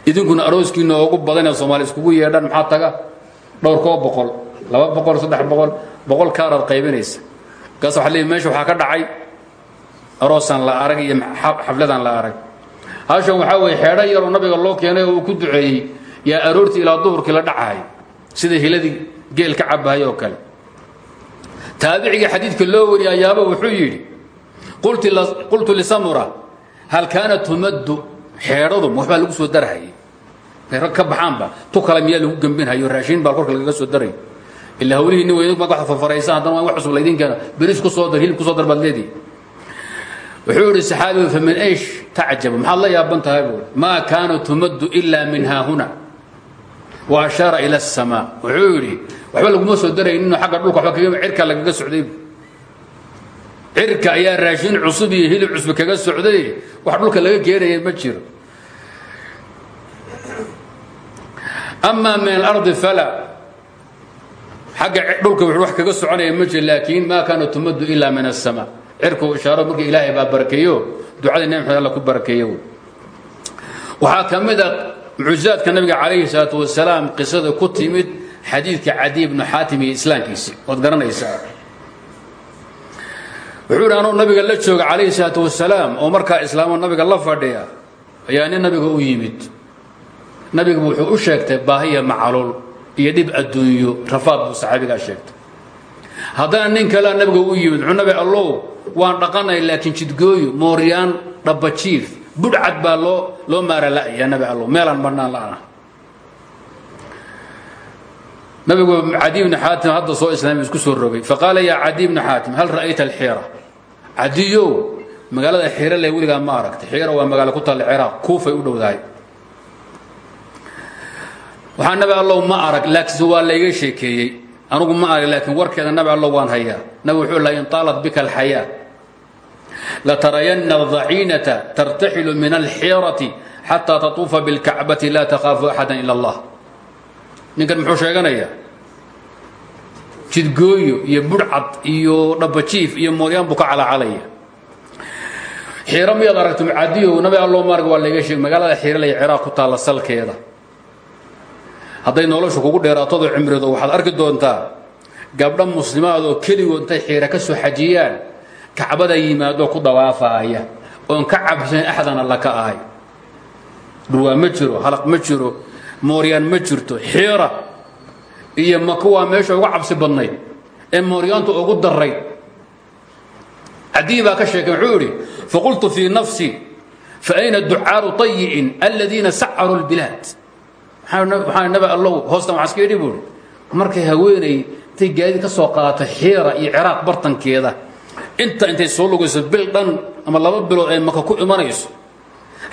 Idinkuna arooskiina ugu badanee soomaali iskugu yeedhaan maxaa taga? Dhowr koo boqol laba boqol saddex boqol boqol kaaraad qaybinaysa. Markaas waa leey meesha waxaa ka dhacay. Aroosaan la arag iyo xafladaan la arag hashan waxaa weeye xeedho yaroo nabiga loo keenay oo ku duceeyey. Yaa aroortii ilaa duhurkii la dhacahay sida hiladii geel ka kale. Taabiciga xadiidka loo wariyay ayaaba wuxuu yidhi qultu lisamura hal kaanat tumaddu xeedhadu waxbaa lagu soo darhayay rag ka baxaanba tu kale miyaa lagu gembinhayo raashiin baa korka lagaga soo daray. Ilaa hawlihiinni weyn ma wax fafaraysa haddana wax cusub laydin keena. Beris ku soo dar hilib ku soo dar baad wuxuu yidhi saxaabigu famin eish tacjabu maxaad la yaaban tahay? Buuri maa kaanat tumaddu ilaa min haahuna wa ashaara ila asamaa wuxuu yidhi waxba laguma soo daraynin xagga dhulka waba cirka lagaga socday. Cirka ayaa raashin cusub iyo hilib cusub kaga socday wax dhulka laga keenaya ma jiro. Amaa min alardi fala xagga dhulka wuxuu wax kaga soconaya ma jiro laakiin maa kaana tumaddu ilaa min aلsama cirku ishaaro marka ilaahay baa barakeeyo ducada nebi maxamed alla ku barakeeye waxaa ka mid a mucjizaadka nabiga calayhi salaatu wasalaam qisada ku timid xadiidka cadiy bnu xaatim iyo islaamkiisi. Garanaysaa? Wuxuu anuu nabiga la jooga calayhi salaatu wasalaam oo markaa islaamo nabiga la fadhiya ayaa nabiga u yimid. Nabigu wuxuu u sheegtay baahiya macaluul iyo dhib adduunyo rafaad buu saxaabigaa sheegtay haddana nin kalea nabiga u yimid nabi allow waan dhaqanay laakiin jidgooyo mooryaan dhabajiif budhcad baa loo loo maara la'ya nabi allow meelaan bannaan la'ana nabigu cadi bni xaatim hadda soo islaamay isku soo rogay. Faqaala yaa cadi bni xaatim hal ra'ayta alxiira? Cadiyow magaalada xiira le weligaa ma aragtay. Xiira waa magaalo ku taalla ciraaq kuufay u dhowdahay. Waxaa nabi allow ma arag laakiinse waa layga sheekeeyey anugu ma arag laakiin warkeeda nabi allow waan hayaa. Nabi wuxuu laha in taalat bika alxayaa latarayanna adaciinata tartaxilu min alxiirati xataa tatuufa bilkacbati laa takhaafu axada ila allah. Ninkan muxuu sheeganayaa jidgooyo iyo budhcad iyo dhabajiif iyo mooryaan buu ka calacalaya. Xiiro miyaad aragto cadiyow nabi allow maarg waa layga sheeg magaalada xiiralaya ciraaq ku taalla salkeeda hadday noloshu kugu dheeraatado cimrido waxaad arki doontaa gabdho muslimaad oo keligood intay xiira ka soo xajiyaan kacbada yimaadoo ku dawaafaaya oon ka cabsayn axdan alla ka ahay. Dhurwaa ma jiro halaq ma jiro mooryaan ma jirto xiira. Iyo maka meesha uga cabsi badnayd ee mooryaantu ugu darayd cadiyi baa ka sheekay wuxuu idhi faqultu fii nafsi faayna ducaaru طayi'in aladiina sacaruu اlbilaad waxaa nabi allow hoostan waxaa iska idhi buuhi markay haweenay intay gaadid ka soo qaadato xiira iyo ciraaq bartankeeda inta intay soo lugayso bil dhan ama laba bilood ay maka ku imanayso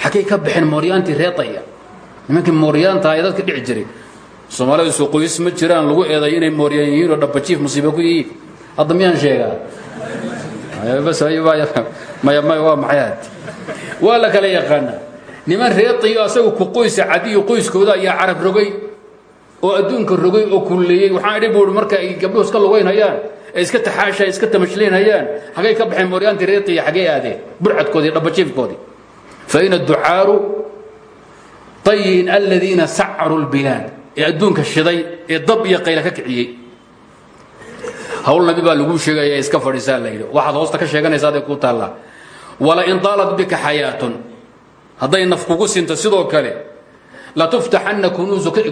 xaggay ka baxeen mooryaantii reetaya nimankii mooryaanta ee dadka dhici jiray soomaalidu soo qoys ma jiraan lagu eeday inay mooryaan yihiin oo dhabajiif musiibo ku yihiin hadda miyaan sheegaa maya maya waa maxay had waa la kala yaqaanaa niman reetayo asaga ku qoysa cadiyo qoyskooda ayaa carab rogay oo adduunka rogay oo kulleeyey waxaan idhi buui marka ay gabdhuhu iska lugaynhayaan ay iska taxaasha iska tamashliinhayaan xaggay ka baxeen mooryaantii reetaya xaggay aadeen burcadkoodii dhabajiifkoodii faina ducaaru ayin aladiina sacaruu lbilaad ee adduunka shiday ee dab iyo qayla ka kiciyey. Hawl nabi baa laguu iska fadhiisaa la yidhi. Waxaad hoosta ka sheeganaysa aday kuu taallaa? Walain taalat bika xayaatun hadday naf kugu sinto sidoo kale latuftaxanna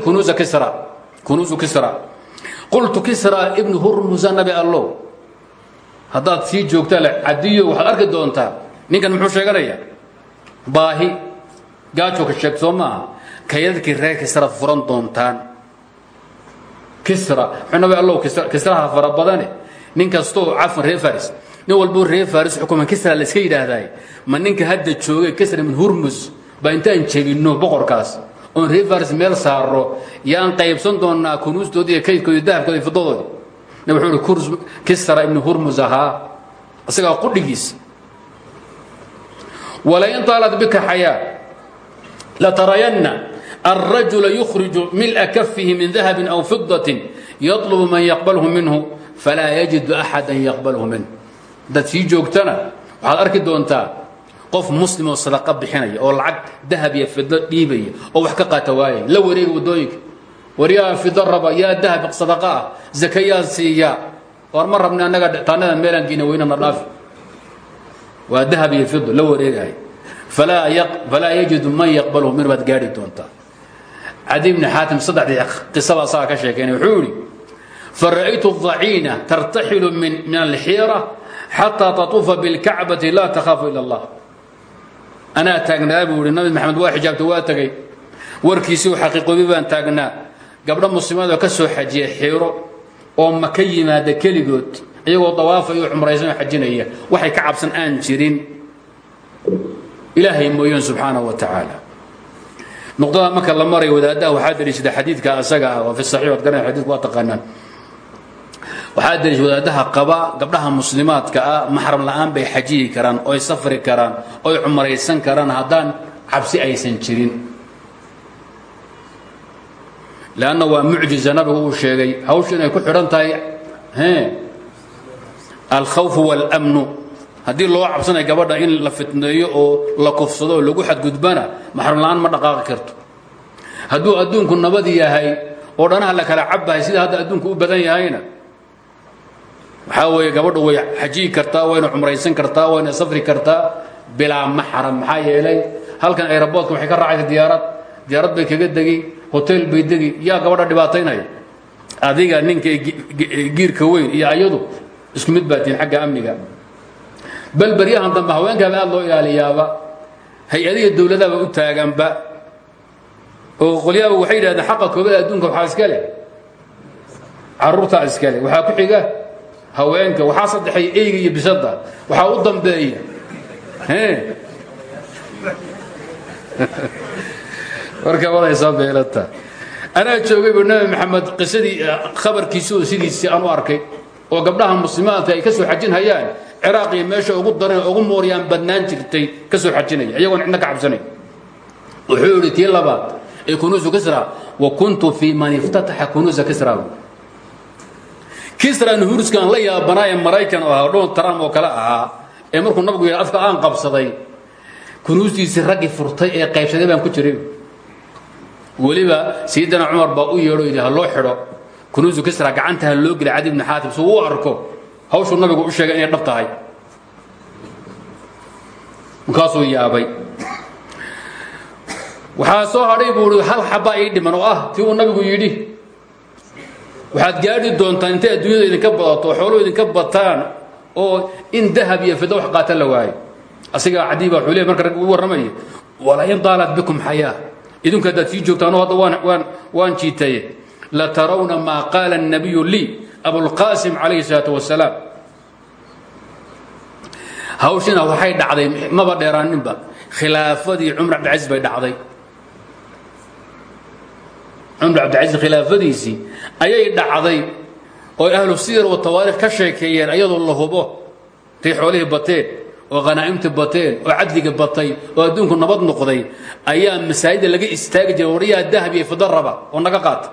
kunuusa kisra kunuusu kisra. Qultu kisra ibnu hurmusa nabi allow. Haddaad sii joogtaa le cadiyo waxaad arki doontaa ninkan muxuu sheeganayaa? Baahi gaajo ka sheeg soo maaha kayadkii reer kisraad furan doontaan. Kisra muxuu nabi allow kisraha fara badane nin kastoo cafan reer faris nin walbo reer faris xukuma kisra la iska yidhaahdaay ma ninka hadda joogay kisra min hurmus baa intaan jebinno boqorkaas. Oon reer faris meel saarro yaan qaybsan doonnaa kunuustoodi iyo kaydkoodi dahabkoodi fidadoodi nabi wuxuu ihi kisra ibnu hurmus ahaa isagaa qudhigiisa walain taalat bika xayaa latarayanna alrajula yukhriju mila kafihi min dahabin aw fidatin yatlubu man yaqbalhu minhu falaa yajidu axada yaqbalhu minhu daad sii joogtana. Waxaad arki doontaa qof muslim oo sadaqa bixinaya oo lacag dahab iyo fidlo dhiibaya oo wax ka qaata waayay la wareega waddooyinka. Waryaa fidlo raba yaa dahab sadaqa ah zaka war ma rabna annaga taanadan meelaan geyna weynana dhaafi. Waa dahab iyo fidlo la wareegaya falaa yajidu man yaqbalhu min baad gaari doontaa. Cadi bni xaatim saddexdii qisaba asagaa ka sheekeynay wuxuu yidhi fa ra'aytu daciina tartaxilu min xataa tatuufa bilkacbati laa takhaafu ila allah anaa taagnaa buu nabi maxamed waa xijaabta waa tegey warkiisiu xaqiiqoobi baan taagnaa gabdho muslimaadoo ka soo xajiya xiro oo maka yimaada keligood iyagoo dawaafayoo cumraysanoo xajinaya waxay ka cabsan aan jirin ilaahay mooyeen subxaanaه wa tacaala nuqdadaa marka la maray wadaadaha waxaa deliishada xadiidka asaga ah fi saxix ad garana xadidku waa taqaanaan waxaa daliisha wadaadaha qaba gabdhaha muslimaadka ah maxram la'aan bay xajiyi karaan oy safri karaan oy cumraysan karaan haddaan cabsi aysan jirin. Leanna waa mucjiza nabigu uu sheegay hawshu inay ku xidhan tahay alkhawfu wاlmnu haddii loo cabsanaya gabadha in la fitneeyo oo la kufsado oo lagu xadgudbana maxrumla-aan ma dhaqaaqi karto. Hadduu adduunku nabad yahay oo dhanaha la kala cabahay sida hadda adduunku u badan yahayna waxaa weeye gabadhu way xajiyi kartaa wayna cumraysan kartaa wayna safri kartaa bilaa maxram maxaa yeelay halkan aeroboortka waxay ka raacaysa diyaarad. Diyaarad bay kaga degi hotel bay degi yaa gabadha dhibaataynaya adiga ninka giirka weyn iyo ayadu isku mid xagga amniga. Bal beryahan dambe haweenkaaba aad loo ilaaliyaaba hay'adiga dowladaba u taaganba oo qolyaaba waxay yidhahdeen xaqa koobada adduunka waxaa iska leh. Caruurtaa iska ku xiga haweenka waxaa saddexay eyga iyo bisada waxaa u dambeeya. Marka wadaysaa beelata. Anaa joogaybu nabi maxamed qisadii khabarkiisi oo sidiisii aan u arkay oo gabdhaha muslimaadka ay ka soo xajinhayaan ciraaq iyo meesha ugu daran ugu mooryaan badnaan jirtay ka soo xajinaya iyagoon cidna ka cabsanay. Wuxuu idhi tii labaad ee kunuusu kisra wa kuntu fii man iftataxa kunuusa kisra kisra nuhurskan la yaabanaaye maraykan oo ahaa donald trump oo kale ahaa ee markuu nabigu yidhi afka aan qabsaday kunuustiisii raggii furtay ee qaybsaday baan ku jiray weliba sayidina cumar baa u yeedho yidhi ha loo xidho kunuusu kisra gacanta ha loo geliy cadi bni xaatim suu u arko hawshuu nabigu u sheegay inay dhab tahay. Markaasuu yaabay. Waxaa soo hadhay buu hal xabaa ii dhiman oo ah tii uu nabigu yidhi waxaad gaari doontaan intay adduunyada idinka badato oo idinka bataan oo in dahab iyo fida wax qaata la waayo. Asigaa cadiiba wuxuu leey marka rag uu warramaya walain daalat bikum xayaa. Idinku haddaad sii joogtaan oo hadda waan waan waan jiitaye. La tarawna maa qaala annabiyu lii abulqaasim calayhi salaatu wasalaam hawshina waxay dhacday maba dheeraaninba khilaafadii cumar cabdilcaziz bay dhacday cumar cabdilcaziz khilaafadiisii ayay dhacday oo ahlu siyar wa tawaarikh ka sheekeeyeen ayadoo la hubo tay xoolihii bateen oo khanaa'imti bateen oo cadliga batay oo adduunku nabad noqday ayaa masaajidda laga istaagi jiray waryaha dahab iyo fida raba oo naga qaata.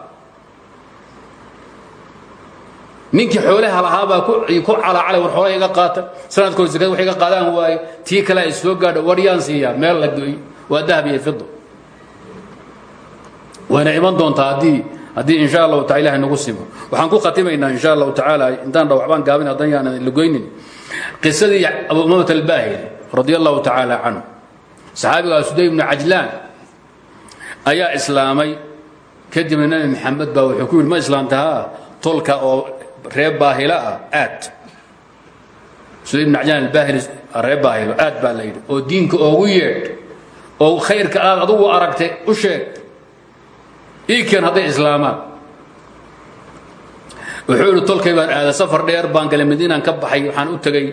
Ninkii xoolaha lahaabaa ku calaacalay war xoolaha iga qaata sanadkood zakada wax iga qaadaan waaye tii kale ay soo gaadho waryaan siiyaa meel la goy waa dahab iyo fido wayna iman doontaa haddii haddii in sha allahu taala nagu simo waxaan ku khatimaynaa in sha allahu tacaala intaan dha waxbaan gaabin haddan yaanan lagoynin qisadii abu umamat albaahili radi allahu tacaala canhu. Saxaabigaa suday ibnu cajlaan ayaa islaamay. Kadibna nebi baa wuxuu ku yidhi ma islaamtahaa tolka oo reer baahilo ah aad. Suday ibnu cajlaan albaahili reer baahilo aad baa la oo diinka oogu yeedh oo khayrka aad adugu aragtay u sheeg iikeen hadday islaamaan. Wuxuu idhi tolkay baan aaday safar dheer baan galay madiinaan ka baxay waxaan u tagay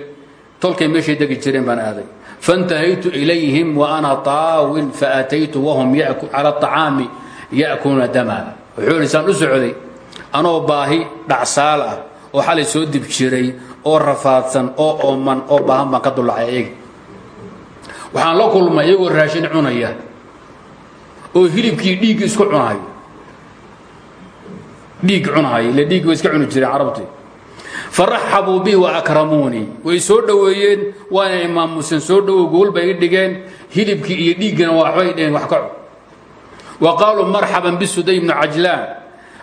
tolkay meeshay degi jireen baan aaday. Fantahaytu ilayhim wa ana taawil fa faataytu wahum ala acaami yakuna damaa wuxuu ihi saan u socday anoo baahi dhacsaal ah oo xalay soo dib jiray oo rafaadsan oo ooman oo baahan baan ka dulacay ayagi waxaan la kulmay iyagoo raashin cunaya oo hilibkii dhiiggii isku cunayo dhiig cunahay ile dhiiggi way iska cuni jireen carabtii faraxabuu bi waakramuunii way soo dhoweeyeen waana imaamusen soo dhowow gool bay i dhigeen hilibkii iyo dhiiggana waxbay dheheen wax ka cun. Wa qaaluu marxaban bisuday bnu cajlaan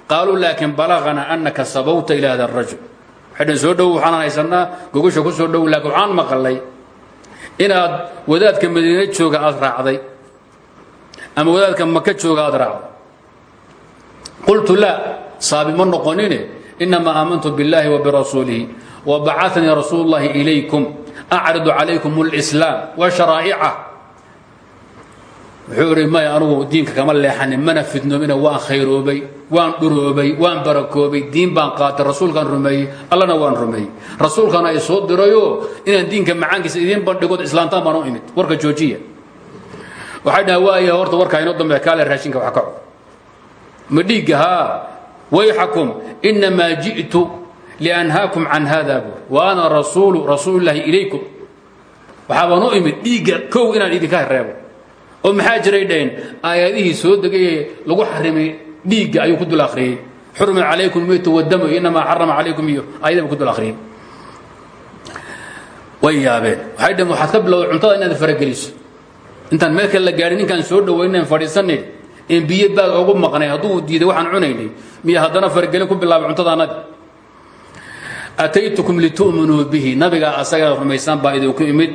qaaluu laakin balagana anaka sabawta ila hada arajul waxay soo dhowow waxaan haysanaa gogosha ku soo dhowow laakiin waxaan maqalay inaad wadaadka madiine jooga aad raacday ama wadaadka maka jooga aad raacday. Qultu laa saabi ma noqonine inamaa aamantu biاllahi وbirasuulihi وbacanii rasuul اllahi ilaykum acridu calaykum اlإslaam وsharaa'ica wuxuu idhi maya anugu diinka kama leexanin mana fidnoomina waan khayroobay waan dhuroobay waan barakoobay diin baan qaatay rasuulkaan rumeeyey allana waan rumeeyey rasuulkana ay soo dirayoo inaan diinka macaankiisa idiin bandhigood islaamtaan baan u imid warka joojiya waxay dhaha waaya horta warkaa inoo dambe kaale raashinka wax ka cod ma dhiigga haa wayxakum inamaa ji'tu lianhaakum can hada buur wa ana rasuulu rasuulillaahi ilaykum waxaa baan u imid dhiigga kow inaan idinka reebo oo maxaa jiray dhaheen aayadihii soo degayee lagu xarimay dhiigga ayuu ku dul akhriyey xurima calaykum maytu wadamu inamaa xarama calaykum iyo aayadii buu ku dul akhriyey way yaabeen waxay dhaheen waxaad ka bilowday cuntada inaad biyo baad ogu maqnay hadduu diiday waxaan cunaynay. Miya haddana faragelin ku bilaabay cuntadaanadi ataytukum litu'minuu bihi. Nabigaa asagaa rumaysaan baa idinku imid.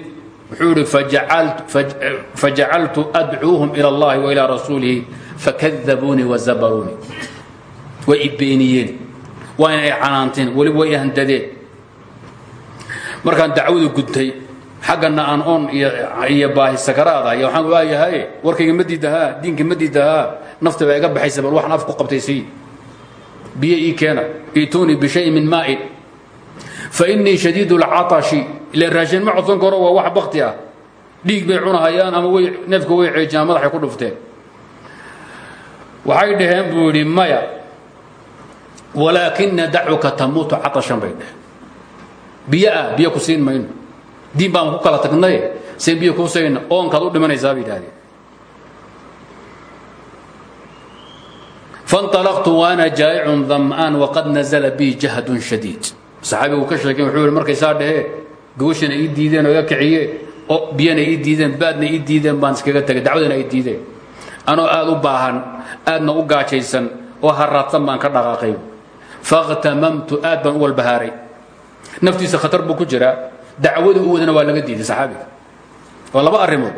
Wuxuu idhi fajacaltu adcuuhum ila allahi wa ilaa rasuulihi fakadabuunii wazabaruunii way i beeniyeen waa in ay canaanteen. Weliba way handadeen markaan dacwadu gudtay xaggana aan oon iyo baahi sakaraada iyo waxaan waayahay warkayga ma diinka ma nafta baa iga baxaysa bal waxaan af ku qabtay sii. Biyo ii keena iituunii bishayin min maa'in fa innii shadiidu lcatashi ilaan raashin ma codsan karo waa wax bakti ah. Bay cunahayaan ama way neefka way ceejiyaan madaxay ku dhufteen. Waxay dhaheen buu maya walaakina dacuka tamuutu catashan bay dheheen biyo ah biyo diin baan ku kala tagnay seen biyo kuu sayna oonkaad u dhimanaysaa bay yidhahdeen fanطalaqtu waana jaa'icun dam'aan waqad nazala bii jahdun shadiid. Saxaabigu ka sheekeen wuxuu yihi markay saa dhahee gawashana ii diideen oo iga kiciyeen oo biyana ii diideen baadna ii diideen baan iskaga tegay dacwadana ay diideen. Anoo aad u baahan aadna u gaajaysan oo haraadsan baan ka dhaqaaqay. Fakhtamamtu aad baan u walbahaaray. Naftiisa khatar buu ku jiraa dacwada u wadana waa laga diiday saxaabiga. Waa laba arrimood.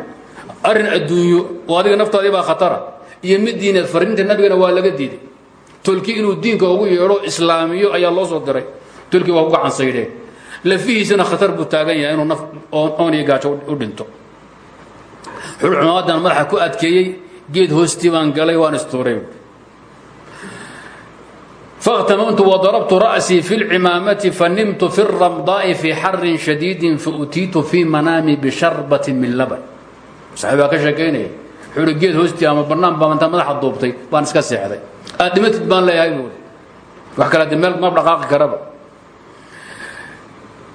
Arrin adduunyo oo adiga naftaadii baa khatara iyo mid diineed fariinta nabigana waa laga diiday. Tolki inuu diinka ugu yeedho islaamiyo ayaa loo soo diray. Tolkii waa ku gacansaydheen lafihiisana khatar buu taagan yahay inuu oon iyo gaajo u dhinto. Xul cumaadan madaxa ku adkeeyey geed hoostii baan galay waan istuuray fakhtamantu wadarabtu ra'sii fi lcimaamati fanimtu fi ramdaa'i fii xarin shadiidin fautiitu fii manaami bisharbatin min laban. Saaiib baa ka sheekaynaya wuxuu hi geed hoostii ama bannaan baa intaa madaxa duubtay baan iska seexday. Aad dhimatid baan leeyahay buuri wax kale de meel ma dhaqaaqi karaba.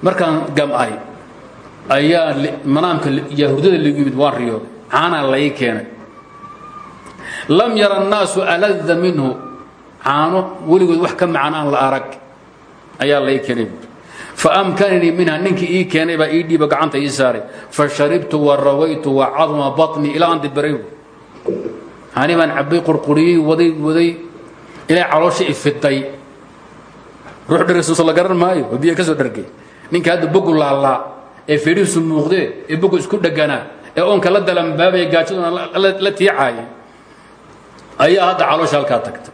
Markaan gam'ay ayaa manaamka yaa hurdada liigu yimid waan riyooday caanaa la ii keenay. Lam yara annaasu alada minhu caano weligood wax ka macan aan la arag ayaa lay keenay. Faamkananii minha ninkii ii keenay baa ii dhiiba gacanta ii saaray. Fasharibtu wa rawaytu wa cadma baطnii ilaa aan dibaray hani baan cabbay qurquriyey waday waday ilaa caloosha ifiday ruux dhargsuusa la garan maayo oo biyo dhargay ninka hadda bogu laalaa ee feedhihiisu muuqdee ee bogu isku dheganaa ee oonka la dalanbaabaya gaajaduna la tiicaaya ayaa hadda caloosha halkaa tagta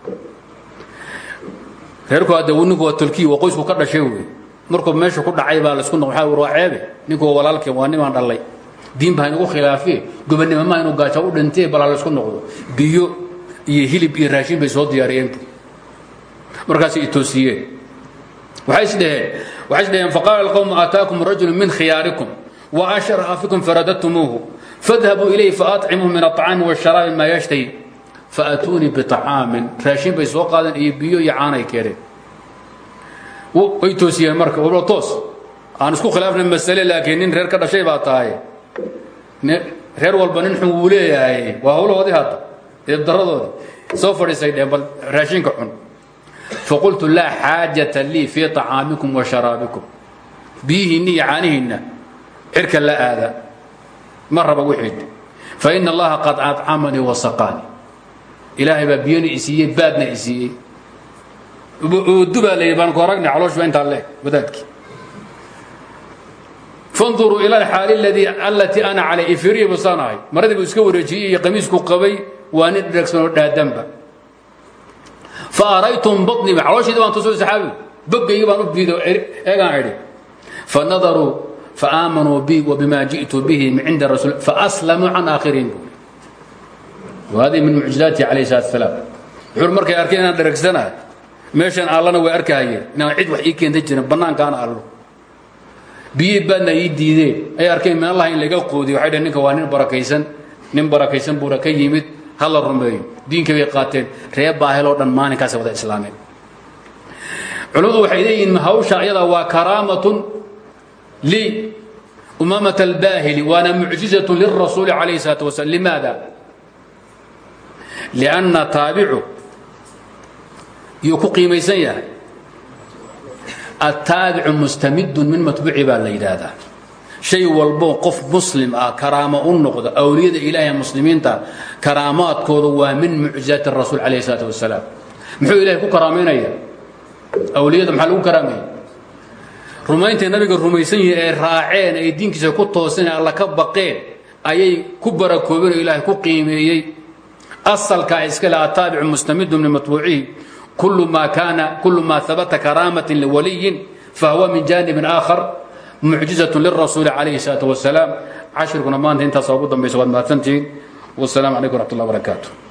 reerku hadda ninku waa tolkiy waa qoysku ka dhashay wey markuu meesha ku dhacay baa la isku noq waxaa waa ceebe ninku waa walaalkeen waa nimaan dhallay. Diin baa inagu khilaafiye gobonnimo inuu gaajo u dhintee balaa la isku noqdo. Biyo iyo hilib iyo raashin bay soo diyaariyeen markaasay itoosiyeen waxay is dhaheen waxay is dhaheen faqaala alqawmu aataakum rajulu min khiyaarikum wa ashraha fikum faradadtumuuhu. Fadhabuu ilayhi faatcimuhu min aطcaami waasharaabi maa yashtahi faatuunii biطacaamin raashin bay soo qaadeen iyo biyo iyo caanay keeneen way toosiyeen marka waba toos aan isku khilaafna masale laakiin nin reer ka dhashay baa tahay reer walba nin xun wuu leeyahay waa hawlahoodii hadda eebdaradoodii soo fadhiisay dheen bal raashinka xun faqultu laa xaajata lii fii طacaamikum wa sharaabikum biyihiinna iyo caanihiinna cirka la aada ma raba wixii faina allaha qad acamanii wasaqaanii ilaahay baa biyona isiiyey baadna isiiyey oodu baa la yidhi baan ku aragnay caloosh baa intaa leeg wadaadkii fanduruu ila alxaali ladii allatii ana calay. Ifiriya busaan ahay. Maradii buu iska wareejiyey iyo qamiisku qabay waa nin dheragsan oo dhaadanba fa araytum baطnii calooshiida baan tusay saxaabigu boggaygi baan u biido eegaan idhi. Fanadaruu faaamanuu bi wabima ji'tu bihi min cinda rasuul faaslamuu can aakhirihim hadi min mucjizaatihi alayh salaat salaam wuxuur markay arkeen inaan dharagsanahay meeshaan allana way arkahayeen inaan cid wax ii keenta jirin bannaankaana allo biyii baadna ii ay arkeen min allah laga qoodiy waxay dhhen ninka waa nin barakaysan nin barakaysan buuna ka yimid ha la diinka bay qaateen ree baahel dhan maalinkaasay wada islaameen culimmadu waxay leeyihiin hawsha ayadaa waa karaamatun li umaamata albaahili waana mucjizatun lirasuuli calayh salaat wasalam limaada لأن taabicu yuu ku qiimaysan yahay attaabicu mustamidun min matbuuci baa la yidhaahdaa shay walbo qof muslim ah karaamo u noqda awliyada ilaahay muslimiinta karaamaadkooda waa min mucjizaati rasuul calayh isalaatu wasalaam muxuu ilahay ku karaamaynayaa awliyada maxaa lagu karaamaya rumayntay nabiga rumaysan yihiin ay raaceen ay diinkiisa ku tooseen alla ka baqeen ayay ku barakoobeen oo ilaahay ku qiimeeyey asalkaa iskale ataabicu mustamidun min matbuucihi kulu ma habata karaamatin liwaliyin fahuwa min janibin aakhar mucjizatu lirasuuli calayhi salaatu wasalaam cashirkuna maanta intaas ugu dambaysa waad mahadsantihiin wasalaamu calaykum raxmat ullah barakaatu